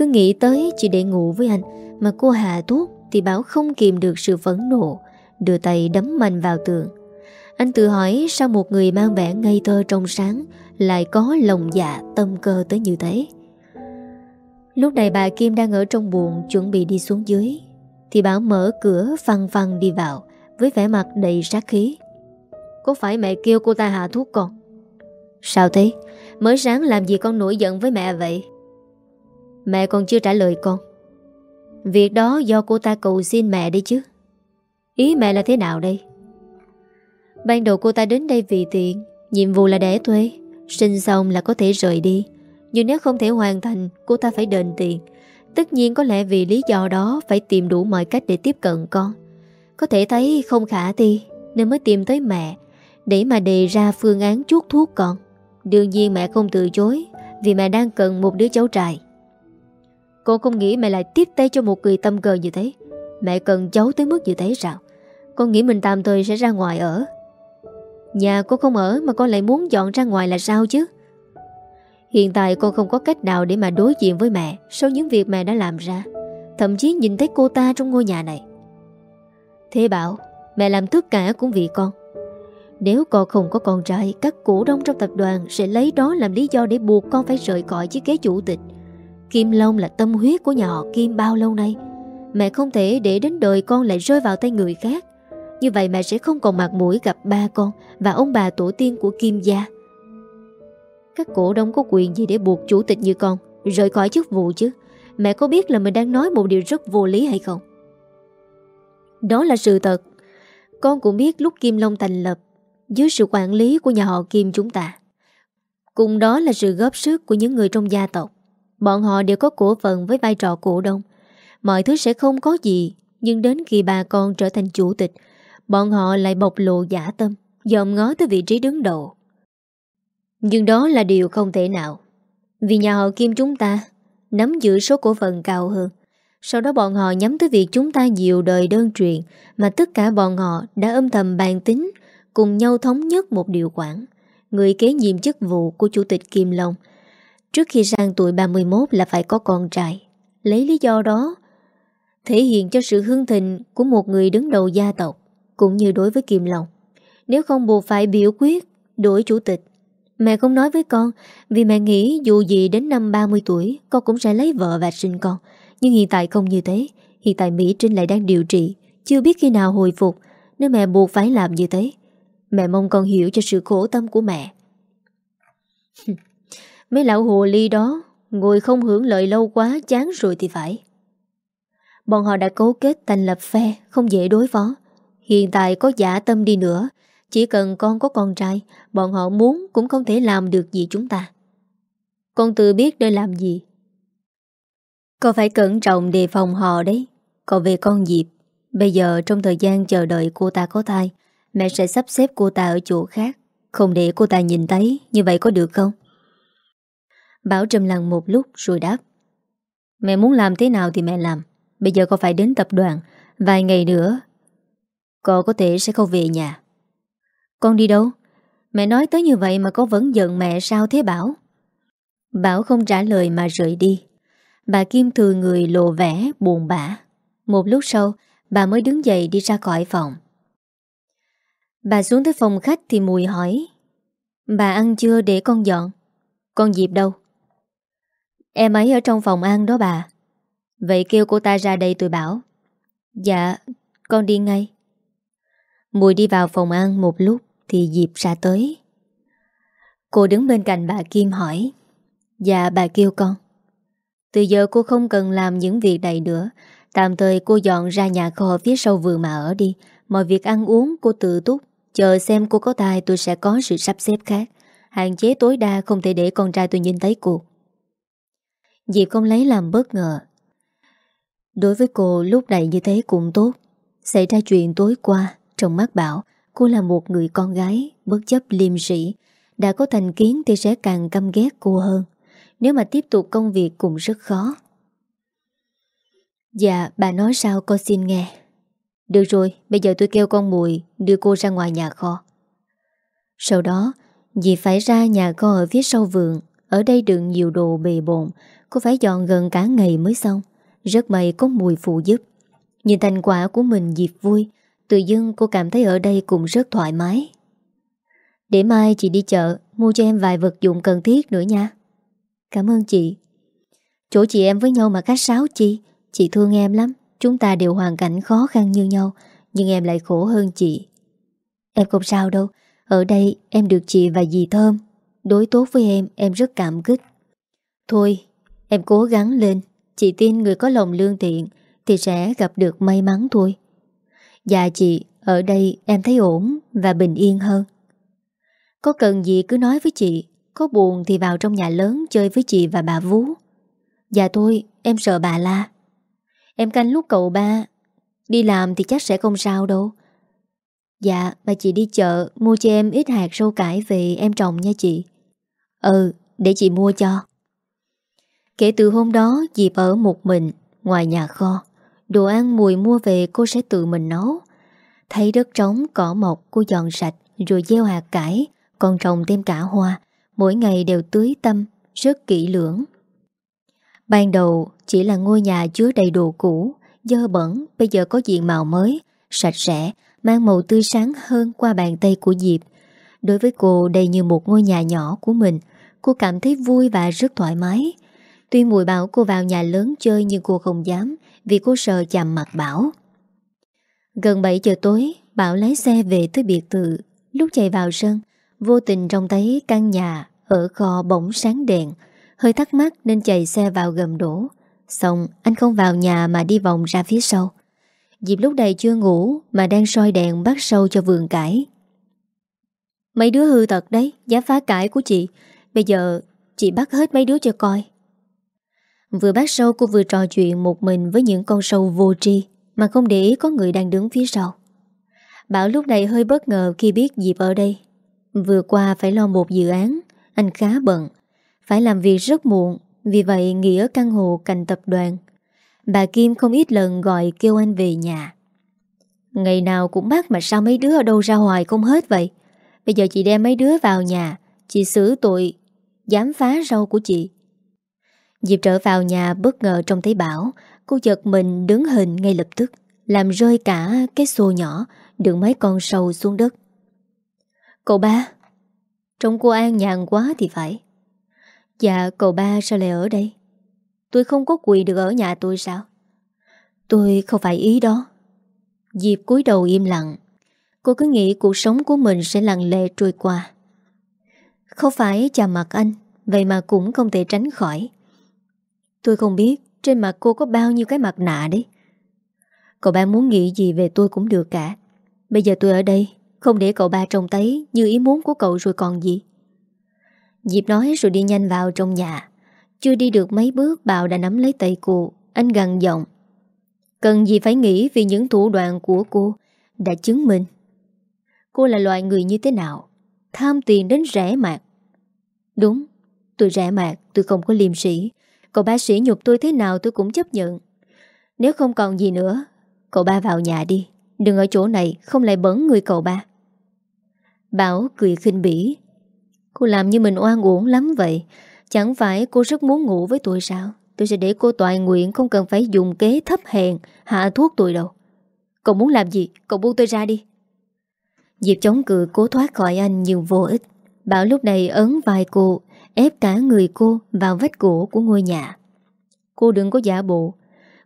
Cứ nghĩ tới chỉ để ngủ với anh, Mà cô hạ thuốc Thì Bảo không kìm được sự phẫn nộ, Đưa tay đấm mạnh vào tường Anh tự hỏi sao một người mang vẻ ngây thơ trong sáng Lại có lòng dạ tâm cơ tới như thế Lúc này bà Kim đang ở trong buồn Chuẩn bị đi xuống dưới, Thì Bảo mở cửa phăng phăng đi vào, với vẻ mặt đầy sát khí. Có phải mẹ kêu cô ta hạ thuốc con? Sao thế? Mới sáng làm gì con nổi giận với mẹ vậy? Mẹ còn chưa trả lời con. Việc đó do cô ta cầu xin mẹ đấy chứ. Ý mẹ là thế nào đây? Ban đầu cô ta đến đây vì tiện, nhiệm vụ là đẻ thuê, sinh xong là có thể rời đi. Nhưng nếu không thể hoàn thành, cô ta phải đền tiền. Tất nhiên có lẽ vì lý do đó phải tìm đủ mọi cách để tiếp cận con. Có thể thấy không khả thi Nên mới tìm tới mẹ Để mà đề ra phương án chuốt thuốc con Đương nhiên mẹ không từ chối Vì mẹ đang cần một đứa cháu trai Cô không nghĩ mẹ lại tiếp tay cho một người tâm cờ như thế. Mẹ cần cháu tới mức như thế sao? Con nghĩ mình tạm thời sẽ ra ngoài ở. Nhà cô không ở Mà con lại muốn dọn ra ngoài là sao chứ? Hiện tại con không có cách nào Để mà đối diện với mẹ Sau những việc mẹ đã làm ra. Thậm chí nhìn thấy cô ta trong ngôi nhà này. Thế bảo, Mẹ làm tất cả cũng vì con. Nếu con không có con trai, Các cổ đông trong tập đoàn sẽ lấy đó làm lý do Để buộc con phải rời khỏi chiếc ghế chủ tịch. Kim Long là tâm huyết của nhà họ Kim bao lâu nay? Mẹ không thể để đến đời con lại rơi vào tay người khác. Như vậy mẹ sẽ không còn mặt mũi gặp ba con Và ông bà tổ tiên của Kim gia. Các cổ đông có quyền gì để buộc chủ tịch như con? Rời khỏi chức vụ chứ. Mẹ có biết là mình đang nói một điều rất vô lý hay không? Đó là sự thật. Con cũng biết lúc Kim Long thành lập, Dưới sự quản lý của nhà họ Kim chúng ta. Cùng đó là sự góp sức của những người trong gia tộc. Bọn họ đều có cổ phần với vai trò cổ đông. Mọi thứ sẽ không có gì, Nhưng đến khi bà con trở thành chủ tịch, Bọn họ lại bộc lộ giả tâm, Dòm ngó tới vị trí đứng đầu. Nhưng đó là điều không thể nào. Vì nhà họ Kim chúng ta, Nắm giữ số cổ phần cao hơn. Sau đó bọn họ nhắm tới việc chúng ta nhiều đời đơn truyền, Mà tất cả bọn họ đã âm thầm bàn tính, Cùng nhau thống nhất một điều khoản. Người kế nhiệm chức vụ của Chủ tịch Kim Long Trước khi sang tuổi 31 là phải có con trai. Lấy lý do đó, Thể hiện cho sự hưng thịnh Của một người đứng đầu gia tộc, Cũng như đối với Kim Long. Nếu không buộc phải biểu quyết Đổi chủ tịch, Mẹ không nói với con, Vì mẹ nghĩ dù gì đến năm 30 tuổi, Con cũng sẽ lấy vợ và sinh con. Nhưng hiện tại không như thế, Hiện tại Mỹ Trinh lại đang điều trị, Chưa biết khi nào hồi phục, Nên mẹ buộc phải làm như thế. Mẹ mong con hiểu cho sự khổ tâm của mẹ. Mấy lão hồ ly đó Ngồi không hưởng lợi lâu quá chán rồi thì phải. Bọn họ đã cấu kết thành lập phe, Không dễ đối phó. Hiện tại có giả tâm đi nữa. Chỉ cần con có con trai, Bọn họ muốn cũng không thể làm được gì chúng ta. Con tự biết để làm gì. Con phải cẩn trọng đề phòng họ đấy? Còn về con Diệp, Bây giờ trong thời gian chờ đợi cô ta có thai, Mẹ sẽ sắp xếp cô ta ở chỗ khác. Không để cô ta nhìn thấy, Như vậy có được không? Bảo trầm lặng một lúc rồi đáp. Mẹ muốn làm thế nào thì mẹ làm. Bây giờ con phải đến tập đoàn, Vài ngày nữa Con có thể sẽ không về nhà. Con đi đâu? Mẹ nói tới như vậy mà con vẫn giận mẹ sao thế Bảo? Bảo không trả lời mà rời đi. Bà Kim thừa người lộ vẻ buồn bã. Một lúc sau, Bà mới đứng dậy đi ra khỏi phòng. Bà xuống tới phòng khách thì Mùi hỏi, Bà ăn chưa để con dọn? Con dịp đâu? Em ấy ở trong phòng ăn đó bà. Vậy kêu cô ta ra đây tôi bảo. Dạ Con đi ngay. Mùi đi vào phòng ăn một lúc Thì Diệp ra tới. Cô đứng bên cạnh bà Kim hỏi. Dạ bà kêu con. Từ giờ cô không cần làm những việc này nữa. Tạm thời cô dọn ra nhà kho phía sau vườn mà ở đi. Mọi việc ăn uống cô tự túc. Chờ xem cô có tài tôi sẽ có sự sắp xếp khác. Hạn chế tối đa không thể để con trai tôi nhìn thấy cô. Diệp không lấy làm bất ngờ. Đối với cô, lúc này như thế cũng tốt. Xảy ra chuyện tối qua, Trong mắt Bảo, Cô là một người con gái, Bất chấp liêm sĩ Đã có thành kiến thì sẽ càng căm ghét cô hơn. Nếu mà tiếp tục công việc cũng rất khó. Dạ bà nói sao con xin nghe. Được rồi, Bây giờ tôi kêu con mùi Đưa cô ra ngoài nhà kho. Sau đó, Dì phải ra nhà kho ở phía sau vườn. Ở đây đựng nhiều đồ bề bộn Cô phải dọn gần cả ngày mới xong. Rất may có mùi phụ giúp. Nhìn thành quả của mình dịp vui, Tự dưng cô cảm thấy ở đây cũng rất thoải mái. Để mai chị đi chợ, Mua cho em vài vật dụng cần thiết nữa nha. Cảm ơn chị. Chỗ chị em với nhau mà khách sáo chi? Chị thương em lắm. Chúng ta đều hoàn cảnh khó khăn như nhau, Nhưng em lại khổ hơn chị. Em không sao đâu. Ở đây em được chị và dì thơm. Đối tốt với em em rất cảm kích. Thôi Em cố gắng lên, Chị tin người có lòng lương thiện Thì sẽ gặp được may mắn thôi. Dạ chị, Ở đây em thấy ổn Và bình yên hơn. Có cần gì cứ nói với chị, Có buồn thì vào trong nhà lớn chơi với chị và bà Vú. Dạ thôi, Em sợ bà la. Em canh lúc cậu ba, Đi làm thì chắc sẽ không sao đâu. Dạ bà chị đi chợ, Mua cho em ít hạt rau cải về em trồng nha chị. Ừ để chị mua cho. Kể từ hôm đó Diệp ở một mình, Ngoài nhà kho. Đồ ăn mùi mua về cô sẽ tự mình nấu. Thấy đất trống, cỏ mọc, cô dọn sạch, Rồi gieo hạt cải, Còn trồng thêm cả hoa. Mỗi ngày đều tưới tâm, Rất kỹ lưỡng. Ban đầu, chỉ là ngôi nhà chứa đầy đồ cũ, Dơ bẩn, Bây giờ có diện màu mới, Sạch sẽ, Mang màu tươi sáng hơn qua bàn tay của Diệp Đối với cô, đây như một ngôi nhà nhỏ của mình. Cô cảm thấy vui và rất thoải mái. Tuy mùi bảo cô vào nhà lớn chơi nhưng cô không dám vì cô sợ chạm mặt Bảo. Gần 7 giờ tối, Bảo lái xe về tới biệt thự. Lúc chạy vào sân, vô tình trông thấy căn nhà ở kho bỗng sáng đèn. Hơi thắc mắc nên chạy xe vào gầm đổ. Xong, anh không vào nhà mà đi vòng ra phía sau. Dịp lúc này chưa ngủ mà đang soi đèn bắt sâu cho vườn cải. Mấy đứa hư thật đấy, giá phá cải của chị. Bây giờ chị bắt hết mấy đứa cho coi. Vừa bắt sâu cô vừa trò chuyện một mình với những con sâu vô tri mà không để ý có người đang đứng phía sau. Bảo lúc này hơi bất ngờ khi biết dịp ở đây. Vừa qua phải lo một dự án, anh khá bận. Phải làm việc rất muộn, vì vậy nghỉ ở căn hộ cạnh tập đoàn. Bà Kim không ít lần gọi kêu anh về nhà. Ngày nào cũng bắt mà sao mấy đứa ở đâu ra hoài không hết vậy? Bây giờ chị đem mấy đứa vào nhà, chị xử tội, dám phá rau của chị. Diệp trở vào nhà bất ngờ trông thấy Bảo, cô giật mình đứng hình ngay lập tức, làm rơi cả cái xô nhỏ, đựng mấy con sâu xuống đất. Cậu ba, trông cô an nhàn quá thì phải. Dạ, cậu ba sao lại ở đây? Tôi không có quỳ được ở nhà tôi sao? Tôi không phải ý đó. Diệp cúi đầu im lặng. Cô cứ nghĩ cuộc sống của mình sẽ lặng lệ trôi qua. Không phải chào mặt anh, vậy mà cũng không thể tránh khỏi. Tôi không biết trên mặt cô có bao nhiêu cái mặt nạ đấy. Cậu ba muốn nghĩ gì về tôi cũng được cả. Bây giờ tôi ở đây, không để cậu ba trông thấy như ý muốn của cậu rồi còn gì. Diệp nói rồi đi nhanh vào trong nhà. Chưa đi được mấy bước Bảo đã nắm lấy tay cô, anh gằn giọng. Cần gì phải nghĩ vì những thủ đoạn của cô đã chứng minh. Cô là loại người như thế nào? Tham tiền đến rẻ mạt. Đúng, tôi rẻ mạt, tôi không có liêm sĩ. Cậu ba sĩ nhục tôi thế nào tôi cũng chấp nhận. Nếu không còn gì nữa, cậu ba vào nhà đi. Đừng ở chỗ này, không lại bẩn người cậu ba. Bảo cười khinh bỉ. Cô làm như mình oan uổng lắm vậy. Chẳng phải cô rất muốn ngủ với tôi sao? Tôi sẽ để cô toại nguyện không cần phải dùng kế thấp hèn hạ thuốc tôi đâu. Cậu muốn làm gì? Cậu buông tôi ra đi. Diệp chống cự cố thoát khỏi anh nhưng vô ích. Bảo lúc này ấn vai cô, ép cả người cô vào vách gỗ của ngôi nhà. Cô đừng có giả bộ.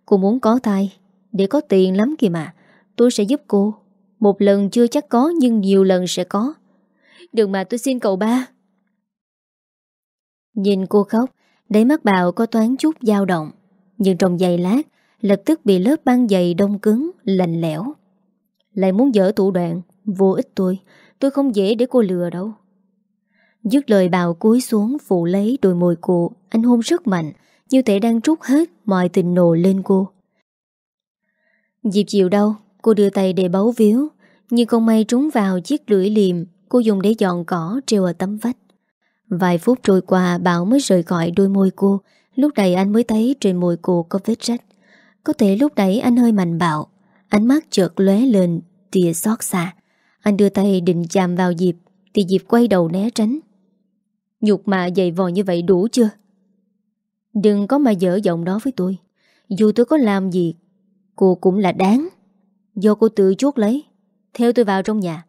Cô muốn có thai, để có tiền lắm kìa mà. Tôi sẽ giúp cô. Một lần chưa chắc có nhưng nhiều lần sẽ có. Đừng mà tôi xin cậu ba. Nhìn cô khóc, đáy mắt bào có toán chút dao động. Nhưng trong giây lát, lập tức bị lớp băng dày đông cứng, lạnh lẽo. Lại muốn dở thủ đoạn, vô ích tôi, tôi không dễ để cô lừa đâu. Dứt lời bào cúi xuống phụ lấy đôi môi cô, anh hôn rất mạnh, như thể đang trút hết mọi tình nộ lên cô. Dịp chịu đâu, cô đưa tay để bấu víu, nhưng không may trúng vào chiếc lưỡi liềm cô dùng để dọn cỏ treo ở tấm vách. Vài phút trôi qua Bảo mới rời khỏi đôi môi cô. Lúc này anh mới thấy trên môi cô có vết rách. Có thể lúc đấy anh hơi mạnh bạo Ánh mắt chợt lóe lên tìa xót xa. Anh đưa tay định chạm vào Diệp Thì Diệp quay đầu né tránh. Nhục mạ dày vò như vậy đủ chưa? Đừng có mà dở giọng đó với tôi. Dù tôi có làm gì, Cô cũng là đáng. Do cô tự chuốt lấy, Theo tôi vào trong nhà.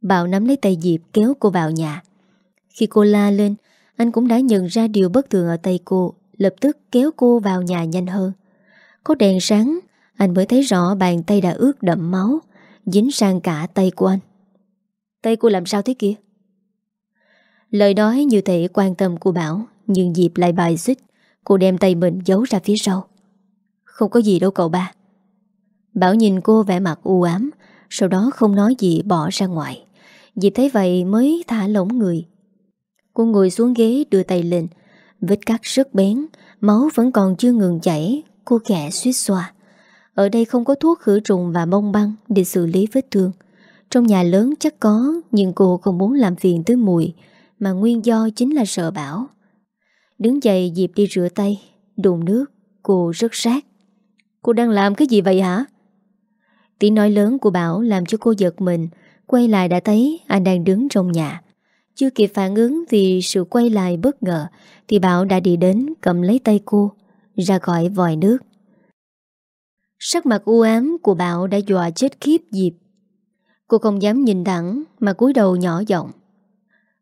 Bảo nắm lấy tay Diệp, kéo cô vào nhà. Khi cô la lên, Anh cũng đã nhận ra điều bất thường ở tay cô, Lập tức kéo cô vào nhà nhanh hơn. Có đèn sáng, Anh mới thấy rõ bàn tay đã ướt đậm máu, Dính sang cả tay của anh. Tay cô làm sao thế kia? Lời nói như thể quan tâm của Bảo Nhưng dịp lại bài xích. Cô đem tay mình giấu ra phía sau. Không có gì đâu cậu ba. Bảo nhìn cô vẻ mặt u ám, Sau đó không nói gì bỏ ra ngoài. Dịp thấy vậy mới thả lỏng người. Cô ngồi xuống ghế đưa tay lên, Vết cắt rất bén, Máu vẫn còn chưa ngừng chảy, Cô khẽ suýt xoa. Ở đây không có thuốc khử trùng và bông băng Để xử lý vết thương. Trong nhà lớn chắc có, Nhưng cô không muốn làm phiền tới mùi. Mà nguyên do chính là sợ bão. Đứng dậy dịp đi rửa tay đùn nước, Cô rất sát Cô đang làm cái gì vậy hả? Tiếng nói lớn của Bảo làm cho cô giật mình, Quay lại đã thấy anh đang đứng trong nhà. Chưa kịp phản ứng vì sự quay lại bất ngờ, Thì Bảo đã đi đến cầm lấy tay cô, Ra khỏi vòi nước. Sắc mặt u ám của Bảo đã dọa chết khiếp Diệp Cô không dám nhìn thẳng Mà cúi đầu nhỏ giọng.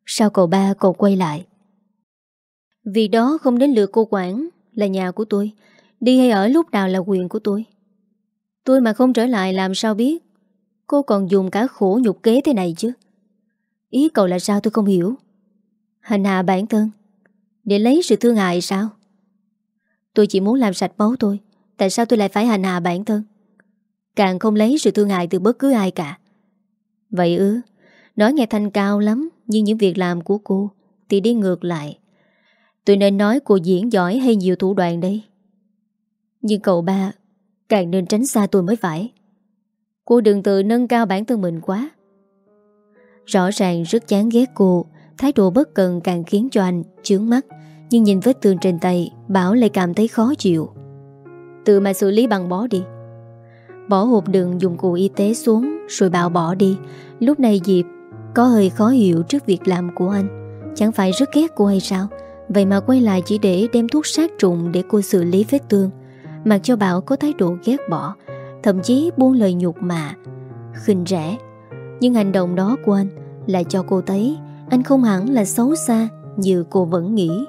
Sao cậu ba cậu quay lại? Vì đó không đến lượt cô quản Là nhà của tôi. Đi hay ở lúc nào là quyền của tôi. Tôi mà không trở lại làm sao biết? Cô còn dùng cả khổ nhục kế thế này chứ. Ý cậu là sao tôi không hiểu? Hành hạ bản thân. Để lấy sự thương hại sao? Tôi chỉ muốn làm sạch máu tôi. Tại sao tôi lại phải hành hạ bản thân? Càng không lấy sự thương hại từ bất cứ ai cả. Vậy ư? Nói nghe thanh cao lắm, Nhưng những việc làm của cô Thì đi ngược lại. Tôi nên nói cô diễn giỏi hay nhiều thủ đoạn đây? Nhưng cậu ba, Càng nên tránh xa tôi mới phải. Cô đừng tự nâng cao bản thân mình quá. Rõ ràng rất chán ghét cô, Thái độ bất cần càng khiến cho anh chướng mắt, Nhưng nhìn vết thương trên tay, Bảo lại cảm thấy khó chịu. Tự mà xử lý bằng bó đi. Bỏ hộp đựng dụng cụ y tế xuống, Rồi bảo bỏ đi. Lúc này Diệp có hơi khó hiểu trước việc làm của anh. Chẳng phải rất ghét cô hay sao? Vậy mà quay lại chỉ để đem thuốc sát trùng Để cô xử lý vết thương Mặc cho Bảo có thái độ ghét bỏ Thậm chí buông lời nhục mạ. Khinh rẻ. Nhưng hành động đó của anh Lại cho cô thấy Anh không hẳn là xấu xa Như cô vẫn nghĩ.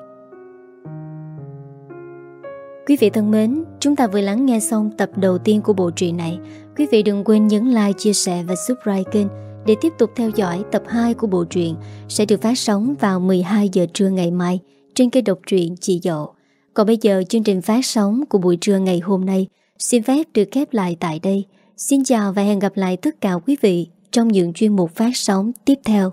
Quý vị thân mến, chúng ta vừa lắng nghe xong tập đầu tiên của bộ truyện này. Quý vị đừng quên nhấn like, chia sẻ và subscribe kênh để tiếp tục theo dõi tập 2 của bộ truyện sẽ được phát sóng vào 12 giờ trưa ngày mai trên kênh độc truyện Chị Dậu. Còn bây giờ, chương trình phát sóng của buổi trưa ngày hôm nay xin phép được khép lại tại đây. Xin chào và hẹn gặp lại tất cả quý vị trong những chuyên mục phát sóng tiếp theo.